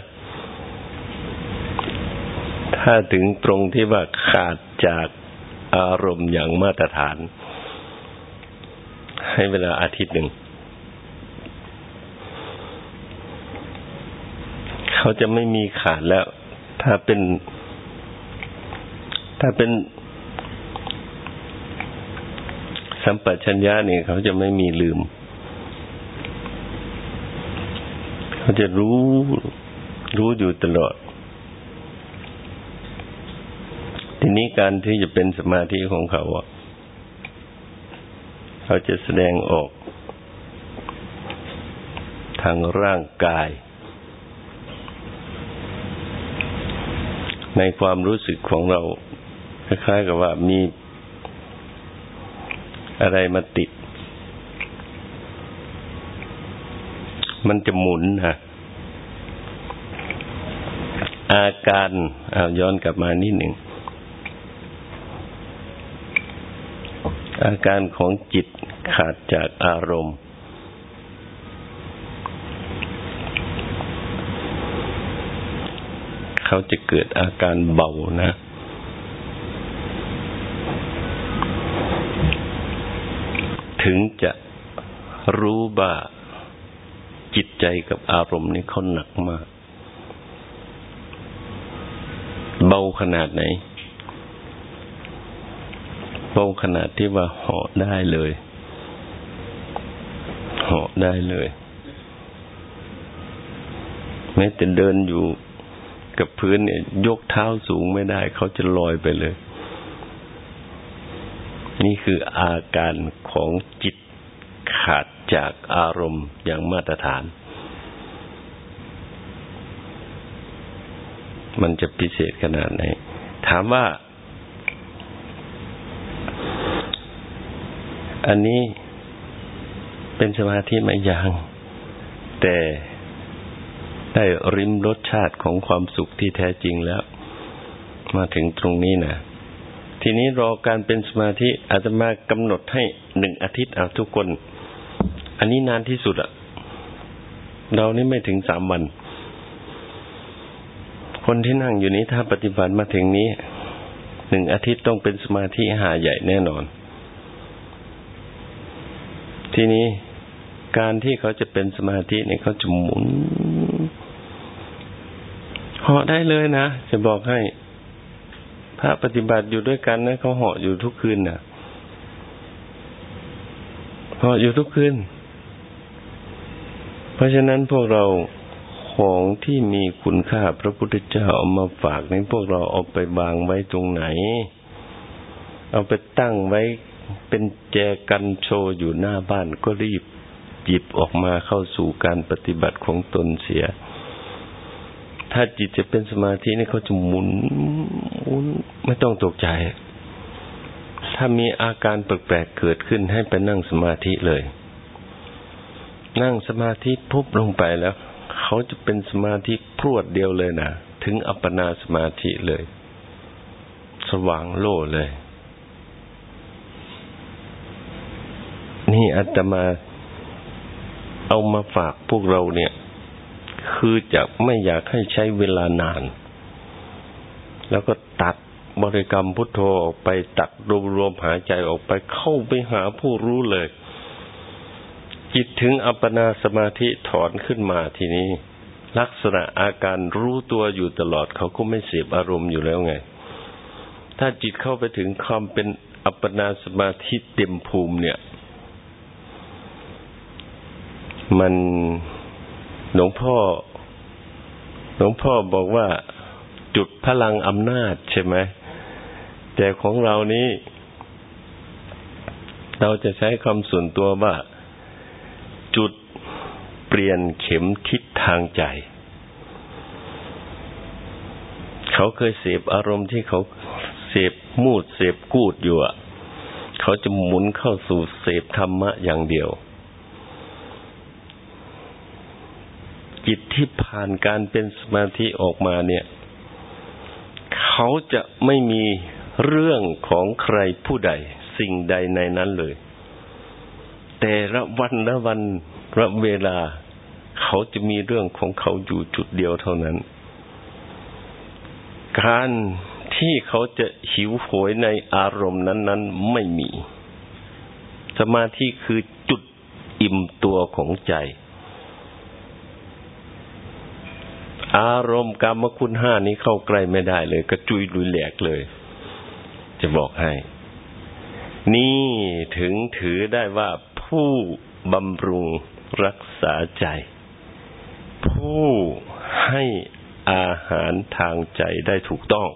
A: ถ้าถึงตรงที่ว่าขาดจากอารมณ์อย่างมาตรฐาน ให้เวลาอาทิตย์หนึ่ง เขาจะไม่มีขาดแล้ว ถ้าเป็น ถ้าเป็น สัมปชัญญะเนี่ยเขาจะไม่มีลืม เขาจะรู้รู้อยู่ตลอด ทีนี้การที่จะเป็นสมาธิของเขาเขาจะแสดงออก ทางร่างกาย ในความรู้สึกของเรา คล้ายๆกับว่ามีอะไรมาติด มันจะหมุนฮะอาการเอาย้อนกลับมานิดหนึ่ง อาการของจิตขาดจากอารมณ์ เขาจะเกิดอาการเบานะ ถึงจะรู้ว่า จิตใจกับอารมณ์นี้เขาหนักมาก เบาขนาดไหน เบาขนาดที่ว่าเหาะได้เลยเหาะได้เลย แม้แต่เดินอยู่กับพื้นเนี่ย ยกเท้าสูงไม่ได้ เขาจะลอยไปเลย นี่คืออาการของจิตขาด จากอารมณ์อย่างมาตรฐาน มันจะพิเศษขนาดไหน ถามว่า อันนี้เป็นสมาธิไม่ยัง แต่ได้ริมรสชาติของความสุขที่แท้จริงแล้ว มาถึงตรงนี้นะทีนี้รอการเป็นสมาธิอาจจะมากำหนดให้หนึ่งอาทิตย์เอาทุกคน อันนี้นานที่สุดอะเรานี่ไม่ถึงสามวัน คนที่นั่งอยู่นี้ถ้าปฏิบัติมาถึงนี้หนึ่งอาทิตย์ต้องเป็นสมาธิหาใหญ่แน่นอน ทีนี้การที่เขาจะเป็นสมาธิเนี่ยเขาจะหมุนเหาะได้เลยนะ จะบอกให้พระปฏิบัติอยู่ด้วยกันนะเขาเหาะอยู่ทุกคืนนะ่ะเหาะอยู่ทุกคืน เพราะฉะนั้นพวกเราของที่มีคุณค่าพระพุทธเจ้าเอามาฝากในพวกเราเอาไปวางไว้ตรงไหน เอาไปตั้งไว้เป็นแจกันโชว์อยู่หน้าบ้านก็รีบหยิบออกมาเข้าสู่การปฏิบัติของตนเสีย ถ้าจิตจะเป็นสมาธินี่เขาจะหมุนหมุนไม่ต้องตกใจ ถ้ามีอาการแปลกๆเกิดขึ้นให้ไปนั่งสมาธิเลย นั่งสมาธิพุบลงไปแล้ว เขาจะเป็นสมาธิพรวดเดียวเลยนะถึงอัปปนาสมาธิเลย สว่างโล่เลย นี่อาตมาเอามาฝากพวกเราเนี่ย คือจะไม่อยากให้ใช้เวลานาน แล้วก็ตัดบริกรรมพุทโธออกไปตัดรวมรวมหายใจออกไปเข้าไปหาผู้รู้เลย จิตถึงอัปปนาสมาธิถอนขึ้นมาทีนี้ ลักษณะอาการรู้ตัวอยู่ตลอดเขาก็ไม่เสียอารมณ์อยู่แล้วไง ถ้าจิตเข้าไปถึงความเป็นอัปปนาสมาธิเต็มภูมิเนี่ย มันหลวงพ่อ หลวงพ่อบอกว่าจุดพลังอำนาจใช่ไหมแต่ของเรานี้ เราจะใช้คำส่วนตัวว่า จุดเปลี่ยนเข็มทิศทางใจ เขาเคยเสพอารมณ์ที่เขาเสพมูดเสพกูดอยู่อะ เขาจะหมุนเข้าสู่เสพธรรมะอย่างเดียว จิตที่ผ่านการเป็นสมาธิออกมาเนี่ย เขาจะไม่มีเรื่องของใครผู้ใด สิ่งใดในนั้นเลย แต่ละวันละวันละเวลา เขาจะมีเรื่องของเขาอยู่จุดเดียวเท่านั้น การที่เขาจะหิวโหยในอารมณ์นั้น ๆ ไม่มี สมาธิคือจุดอิ่มตัวของใจ อารมณ์กรรมคุณห้านี้เข้าใกล้ไม่ได้เลย กระจุยลุยแหลกเลย จะบอกให้ นี่ถึงถือได้ว่า ผู้บำรุงรักษาใจ ผู้ให้อาหารทางใจได้ถูกต้อง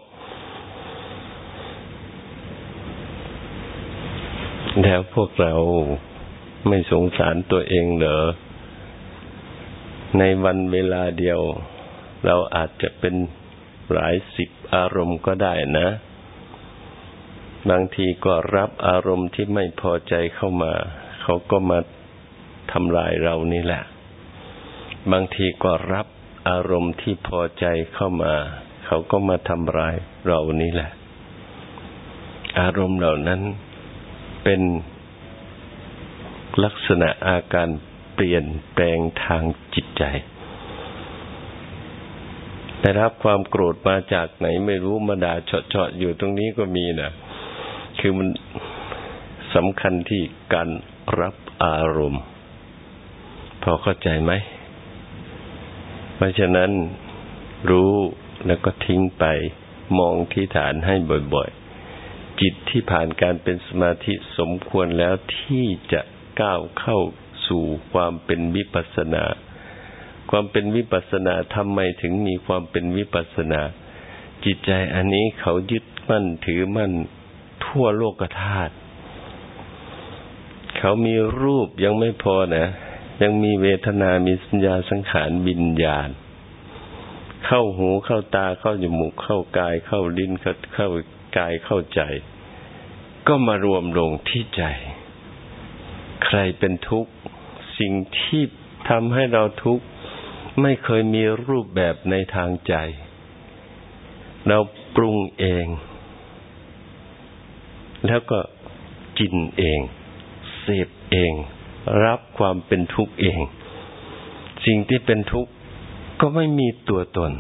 A: แล้วพวกเราไม่สงสารตัวเองเหรอ ในวันเวลาเดียว เราอาจจะเป็นหลายสิบอารมณ์ก็ได้นะ บางทีก็รับอารมณ์ที่ไม่พอใจเข้ามา เขาก็มาทำลายเรานี่แหละ บางทีก็รับอารมณ์ที่พอใจเข้ามา เขาก็มาทำลายเรานี่แหละ อารมณ์เหล่านั้นเป็นลักษณะอาการเปลี่ยนแปลงทางจิตใจได้รับความโกรธมาจากไหนไม่รู้มาด่าเฉาะๆอยู่ตรงนี้ก็มีนะคือมันสำคัญที่การ รับอารมณ์ พอเข้าใจไหม เพราะฉะนั้นรู้แล้วก็ทิ้งไป มองที่ฐานให้บ่อยๆ จิตที่ผ่านการเป็นสมาธิสมควรแล้วที่จะก้าวเข้าสู่ความเป็นวิปัสนา ความเป็นวิปัสนาทำไมถึงมีความเป็นวิปัสนา จิตใจอันนี้เขายึดมั่นถือมั่นทั่วโลกธาตุ เขามีรูปยังไม่พอนะยังมีเวทนา มีสัญญาสังขารวิญญาณ เข้าหูเข้าตาเข้าจมูกเข้ากาย เข้าลิ้นเข้าเข้ากายเข้าใจ ก็มารวมลงที่ใจ ใครเป็นทุกข์สิ่งที่ทำให้เราทุกข์ไม่เคยมีรูปแบบในทางใจ เราปรุงเอง แล้วก็กินเอง เสพเอง รับความเป็นทุกข์เอง สิ่งที่เป็นทุกข์ก็ไม่มีตัวตน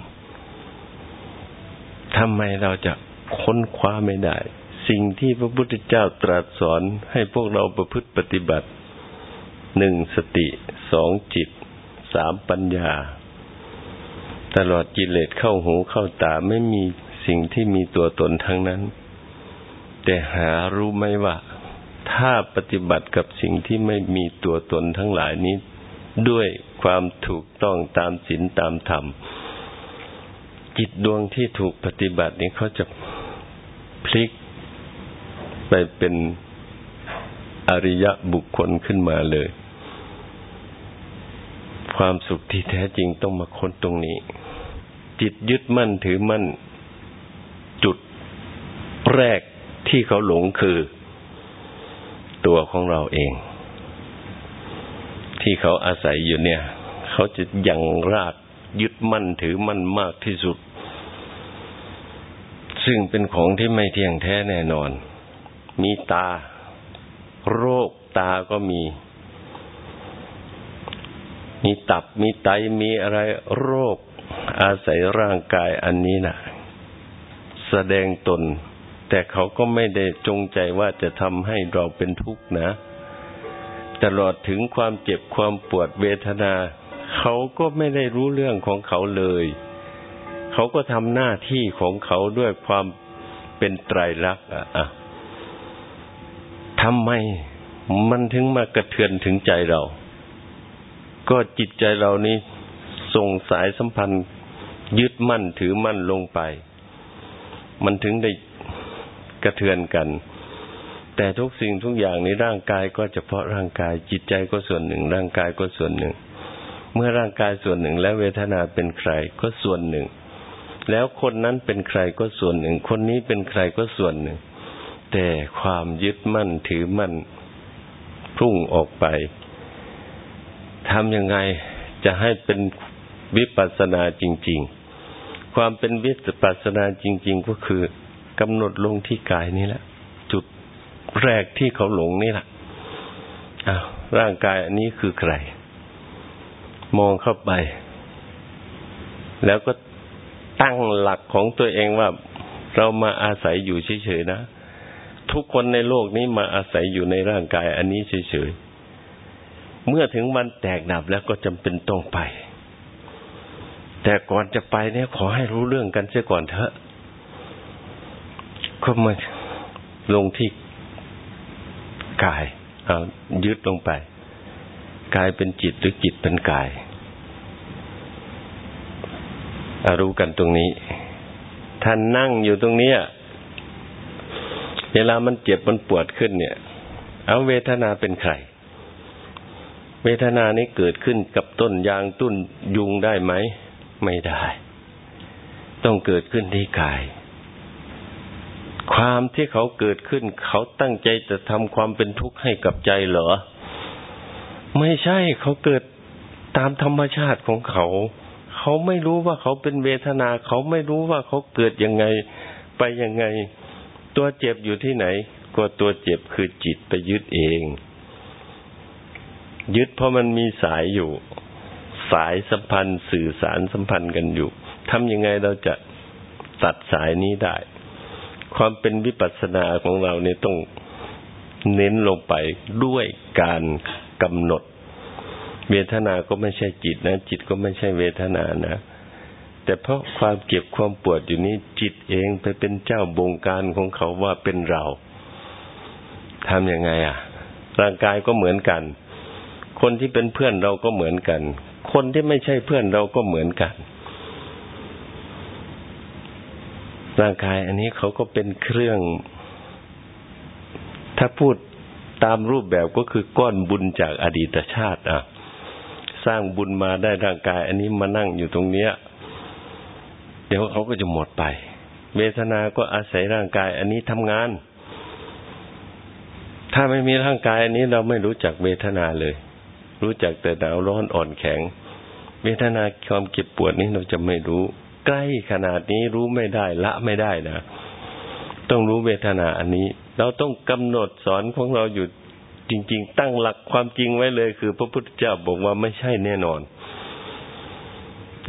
A: ทำไมเราจะค้นคว้าไม่ได้ สิ่งที่พระพุทธเจ้าตรัสสอนให้พวกเราประพฤติปฏิบัติหนึ่งสติสองจิตสามปัญญา ตลอดกิเลสเข้าหูเข้าตาไม่มีสิ่งที่มีตัวตนทั้งนั้น แต่หารู้ไหมว่า ถ้าปฏิบัติกับสิ่งที่ไม่มีตัวตนทั้งหลายนี้ ด้วยความถูกต้องตามศีลตามธรรม จิตดวงที่ถูกปฏิบัตินี้เขาจะพลิกไปเป็นอริยะบุคคลขึ้นมาเลย ความสุขที่แท้จริงต้องมาค้นตรงนี้ จิตยึดมั่นถือมั่น จุดแรกที่เขาหลงคือ ตัวของเราเอง ที่เขาอาศัยอยู่เนี่ย เขาจะยังรากยึดมั่นถือมั่นมากที่สุด ซึ่งเป็นของที่ไม่เที่ยงแท้แน่นอน มีตา โรคตาก็มี มีตับมีไตมีอะไรโรค อาศัยร่างกายอันนี้นะ่ะ แสดงตน แต่เขาก็ไม่ได้จงใจว่าจะทำให้เราเป็นทุกข์นะ ตลอดถึงความเจ็บความปวดเวทนา เขาก็ไม่ได้รู้เรื่องของเขาเลย เขาก็ทำหน้าที่ของเขาด้วยความเป็นไตรลักษณ์อะทำไมมันถึงมากระเทือนถึงใจเรา ก็จิตใจเรานี้ส่งสายสัมพันธ์ยึดมั่นถือมั่นลงไป มันถึงได้ กระเทือนกัน แต่ทุกสิ่งทุกอย่างในร่างกายก็เฉพาะร่างกายจิตใจก็ส่วนหนึ่ง ร่างกายก็ส่วนหนึ่ง เมื่อร่างกายส่วนหนึ่ง และเวทนาเป็นใครก็ส่วนหนึ่ง แล้วคนนั้นเป็นใครก็ส่วนหนึ่ง คนนี้เป็นใครก็ส่วนหนึ่ง แต่ความยึดมั่นถือมั่นพุ่งออกไปทำยังไงจะให้เป็นวิปัสสนาจริง ๆ ความเป็นวิปัสสนาจริง ๆ ก็คือ กำหนดลงที่กายนี้แหละ จุดแรกที่เขาหลงนี่แหละอ้าวร่างกายอันนี้คือใคร มองเข้าไป แล้วก็ตั้งหลักของตัวเองว่าเรามาอาศัยอยู่เฉยๆนะ ทุกคนในโลกนี้มาอาศัยอยู่ในร่างกาย อันนี้เฉยๆเมื่อถึงวันแตกดับแล้วก็จำเป็นต้องไป แต่ก่อนจะไปเนี่ยขอให้รู้เรื่องกันเสียก่อนเถอะ ก็มาลงที่กายเอายึดลงไป กายเป็นจิตหรือจิตเป็นกายอารู้กันตรงนี้ท่านนั่งอยู่ตรงนี้เวลามันเจ็บมันปวดขึ้นเนี่ย เอาเวทนาเป็นใคร เวทนานี้เกิดขึ้นกับต้นยางตุ้นยุงได้ไหม ไม่ได้ ต้องเกิดขึ้นที่กาย ความที่เขาเกิดขึ้น เขาตั้งใจจะทำความเป็นทุกข์ให้กับใจเหรอ ไม่ใช่เขาเกิดตามธรรมชาติของเขา เขาไม่รู้ว่าเขาเป็นเวทนา เขาไม่รู้ว่าเขาเกิดยังไงไปยังไง ตัวเจ็บอยู่ที่ไหน ก็ตัวเจ็บคือจิตไปยึดเอง ยึดเพราะมันมีสายอยู่ สายสัมพันธ์สื่อสารสัมพันธ์กันอยู่ทำยังไงเราจะตัดสายนี้ได้ ความเป็นวิปัสสนาของเราเนี่ยต้องเน้นลงไปด้วยการกำหนด เวทนาก็ไม่ใช่จิตนะ จิตก็ไม่ใช่เวทนานะ แต่เพราะความเก็บความปวดอยู่นี้จิตเองไปเป็นเจ้าบงการของเขาว่าเป็นเราทำยังไงอะ ร่างกายก็เหมือนกัน คนที่เป็นเพื่อนเราก็เหมือนกัน คนที่ไม่ใช่เพื่อนเราก็เหมือนกัน ร่างกายอันนี้เขาก็เป็นเครื่อง ถ้าพูดตามรูปแบบก็คือก้อนบุญจากอดีตชาติอะ สร้างบุญมาได้ร่างกาย อันนี้มานั่งอยู่ตรงเนี้ย เดี๋ยวเขาก็จะหมดไป เวทนาก็อาศัยร่างกาย อันนี้ทำงาน ถ้าไม่มีร่างกาย อันนี้เราไม่รู้จักเวทนาเลย รู้จักแต่หนาวร้อนอ่อนแข็ง เวทนาความเก็บปวดนี้เราจะไม่รู้ ใกล้ขนาดนี้รู้ไม่ได้ละไม่ได้นะต้องรู้เวทนาอันนี้ เราต้องกำหนดสอนของเราอยู่จริง ๆ ตั้งหลักความจริงไว้เลย คือพระพุทธเจ้าบอกว่าไม่ใช่แน่นอน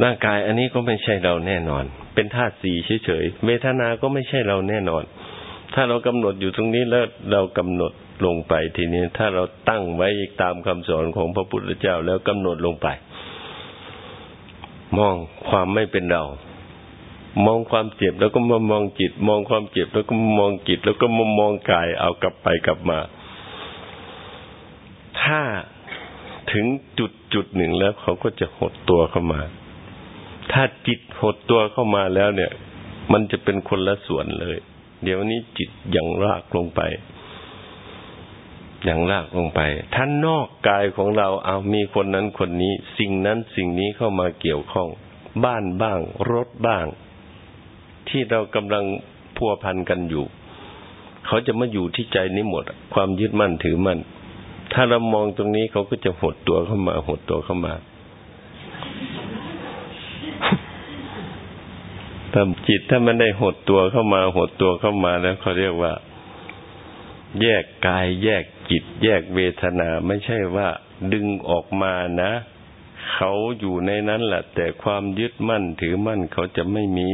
A: ร่างกายอันนี้ก็ไม่ใช่เราแน่นอน เป็นธาตุสี่เฉยๆเวทนาก็ไม่ใช่เราแน่นอน ถ้าเรากำหนดอยู่ตรงนี้แล้วเรากำหนดลงไปทีนี้ถ้าเราตั้งไว้ตามคำสอนของพระพุทธเจ้าแล้วกำหนดลงไป มองความไม่เป็นเรา มองความเจ็บแล้วก็มามองจิต มองความเจ็บแล้วก็มองจิต แล้วก็มามองกายเอากลับไปกลับมา ถ้าถึงจุดจุดหนึ่งแล้วเขาก็จะหดตัวเข้ามา ถ้าจิตหดตัวเข้ามาแล้วเนี่ย มันจะเป็นคนละส่วนเลย เดี๋ยวนี้จิตยังรากลงไป อย่างรากลงไปท่านนอกกายของเราเอามีคนนั้นคนนี้ สิ่งนั้นสิ่งนี้เข้ามาเกี่ยวข้อง บ้านบ้าง รถบ้าง ที่เรากำลังพัวพันกันอยู่ เขาจะมาอยู่ที่ใจนี้หมด ความยึดมั่นถือมั่นถ้าเรามองตรงนี้เขาก็จะหดตัวเข้ามา หดตัวเข้ามาถ้าจิตถ้ามันได้หดตัวเข้ามา หดตัวเข้ามาแล้วเขาเรียกว่า แยกกายแยกจิต แยกเวทนาไม่ใช่ว่าดึงออกมานะ เขาอยู่ในนั้นแหละแต่ความยึดมั่นถือมั่นเขาจะไม่มี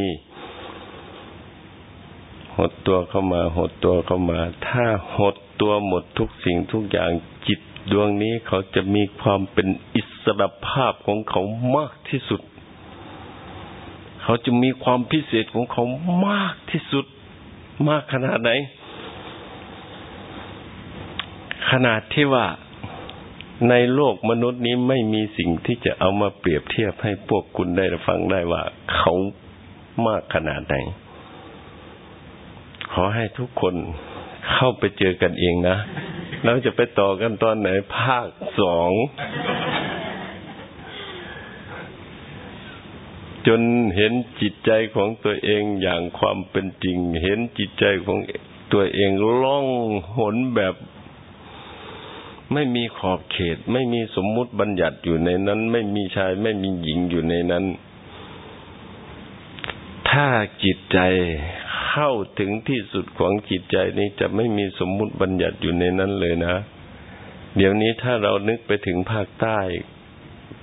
A: หดตัวเข้ามา หดตัวเข้ามา ถ้าหดตัวหมดทุกสิ่งทุกอย่างจิตดวงนี้เขาจะมีความเป็นอิสระภาพของเขามากที่สุด เขาจะมีความพิเศษของเขามากที่สุด มากขนาดไหน ขนาดที่ว่าในโลกมนุษย์นี้ไม่มีสิ่งที่จะเอามาเปรียบเทียบให้พวกคุณได้ฟังได้ว่าเขามากขนาดไหน ขอให้ทุกคนเข้าไปเจอกันเองนะ เราจะไปต่อกันตอนไหนภาคสอง จนเห็นจิตใจของตัวเองอย่างความเป็นจริง เห็นจิตใจของตัวเองล่องหนแบบ ไม่มีขอบเขต ไม่มีสมมุติบัญญัติอยู่ในนั้น ไม่มีชาย ไม่มีหญิงอยู่ในนั้น ถ้าจิตใจเข้าถึงที่สุดของจิตใจนี้จะไม่มีสมมุติบัญญัติอยู่ในนั้นเลยนะ เดี๋ยวนี้ถ้าเรานึกไปถึงภาคใต้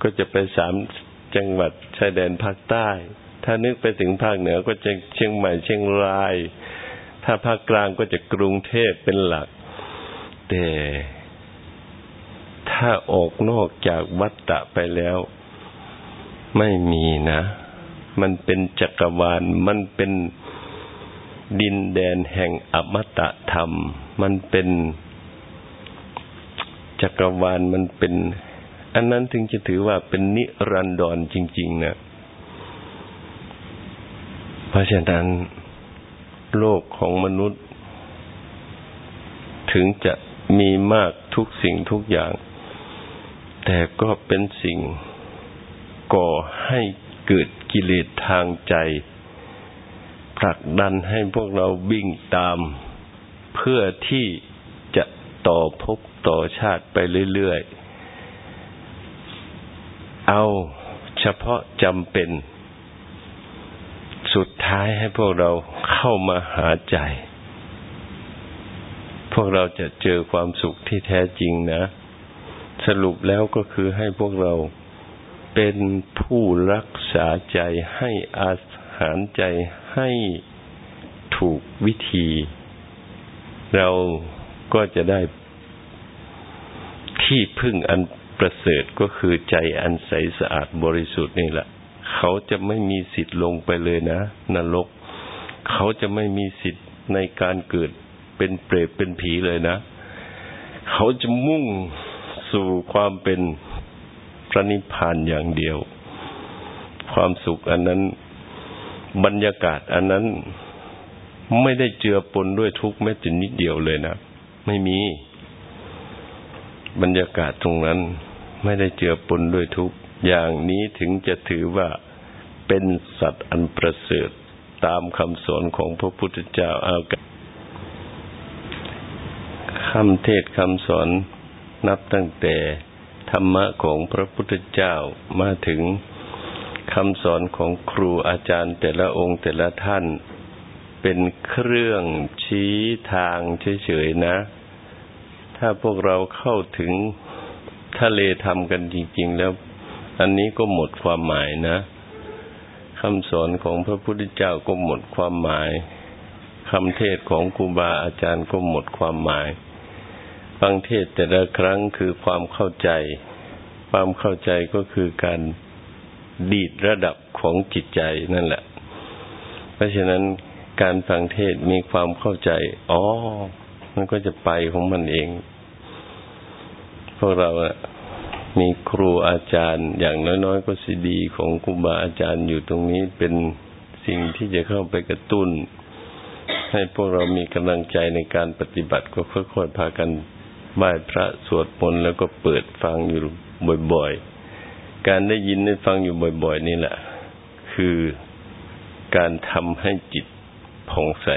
A: ก็จะไปสามจังหวัดชายแดนภาคใต้ ถ้านึกไปถึงภาคเหนือก็จะเชียงใหม่เชียงราย ถ้าภาคกลางก็จะกรุงเทพเป็นหลัก แต่ ถ้าออกนอกจากวัฏฏะไปแล้ว ไม่มีนะ มันเป็นจักรวาล มันเป็นดินแดนแห่งอมตะธรรม มันเป็นจักรวาลมันเป็น อันนั้นถึงจะถือว่าเป็นนิรันดรจริง ๆ นะ เพราะฉะนั้น โลกของมนุษย์ ถึงจะมีมากทุกสิ่งทุกอย่าง แต่ก็เป็นสิ่งก่อให้เกิดกิเลสทางใจ ผลักดันให้พวกเราวิ่งตาม เพื่อที่จะต่อภพต่อชาติไปเรื่อยๆ เอาเฉพาะจำเป็น สุดท้ายให้พวกเราเข้ามาหาใจ พวกเราจะเจอความสุขที่แท้จริงนะ สรุปแล้วก็คือให้พวกเราเป็นผู้รักษาใจให้อาหารใจให้ถูกวิธี เราก็จะได้ที่พึ่งอันประเสริฐก็คือใจอันใสสะอาดบริสุทธิ์นี่แหละ เขาจะไม่มีสิทธิ์ลงไปเลยนะ นรก เขาจะไม่มีสิทธิ์ในการเกิดเป็นเปรตเป็นผีเลยนะ เขาจะมุ่ง สู่ความเป็นพระนิพพานอย่างเดียว ความสุขอันนั้นบรรยากาศอันนั้นไม่ได้เจือปนด้วยทุกข์แม้แต่นิดเดียวเลยนะ ไม่มี บรรยากาศตรงนั้น ไม่ได้เจือปนด้วยทุกข์อย่างนี้ถึงจะถือว่าเป็นสัตว์อันประเสริฐตามคำสอนของพระพุทธเจ้าเอาคำเทศคำสอน นับตั้งแต่ธรรมะของพระพุทธเจ้ามาถึงคำสอนของครูอาจารย์แต่ละองค์แต่ละท่าน เป็นเครื่องชี้ทางเฉยๆนะ ถ้าพวกเราเข้าถึงทะเลทำกันจริง ๆ แล้ว อันนี้ก็หมดความหมายนะคำสอนของพระพุทธเจ้าก็หมดความหมายคำเทศของครูบาอาจารย์ก็หมดความหมาย ฟังเทศแต่ละครั้งคือความเข้าใจ ความเข้าใจก็คือการดีดระดับของจิตใจนั่นแหละ เพราะฉะนั้นการฟังเทศมีความเข้าใจ อ๋อ มันก็จะไปของมันเอง พวกเราอะมีครูอาจารย์ อย่างน้อยๆ ก็สิดีของครูบาอาจารย์อยู่ตรงนี้เป็นสิ่งที่จะเข้าไปกระตุ้น ให้พวกเรามีกำลังใจในการปฏิบัติก็ค่อยๆพากัน ไหว้พระสวดมนต์แล้วก็เปิดฟังอยู่บ่อยๆ การได้ยินได้ฟังอยู่บ่อยๆ นี่แหละ คือการทำให้จิตผ่องใส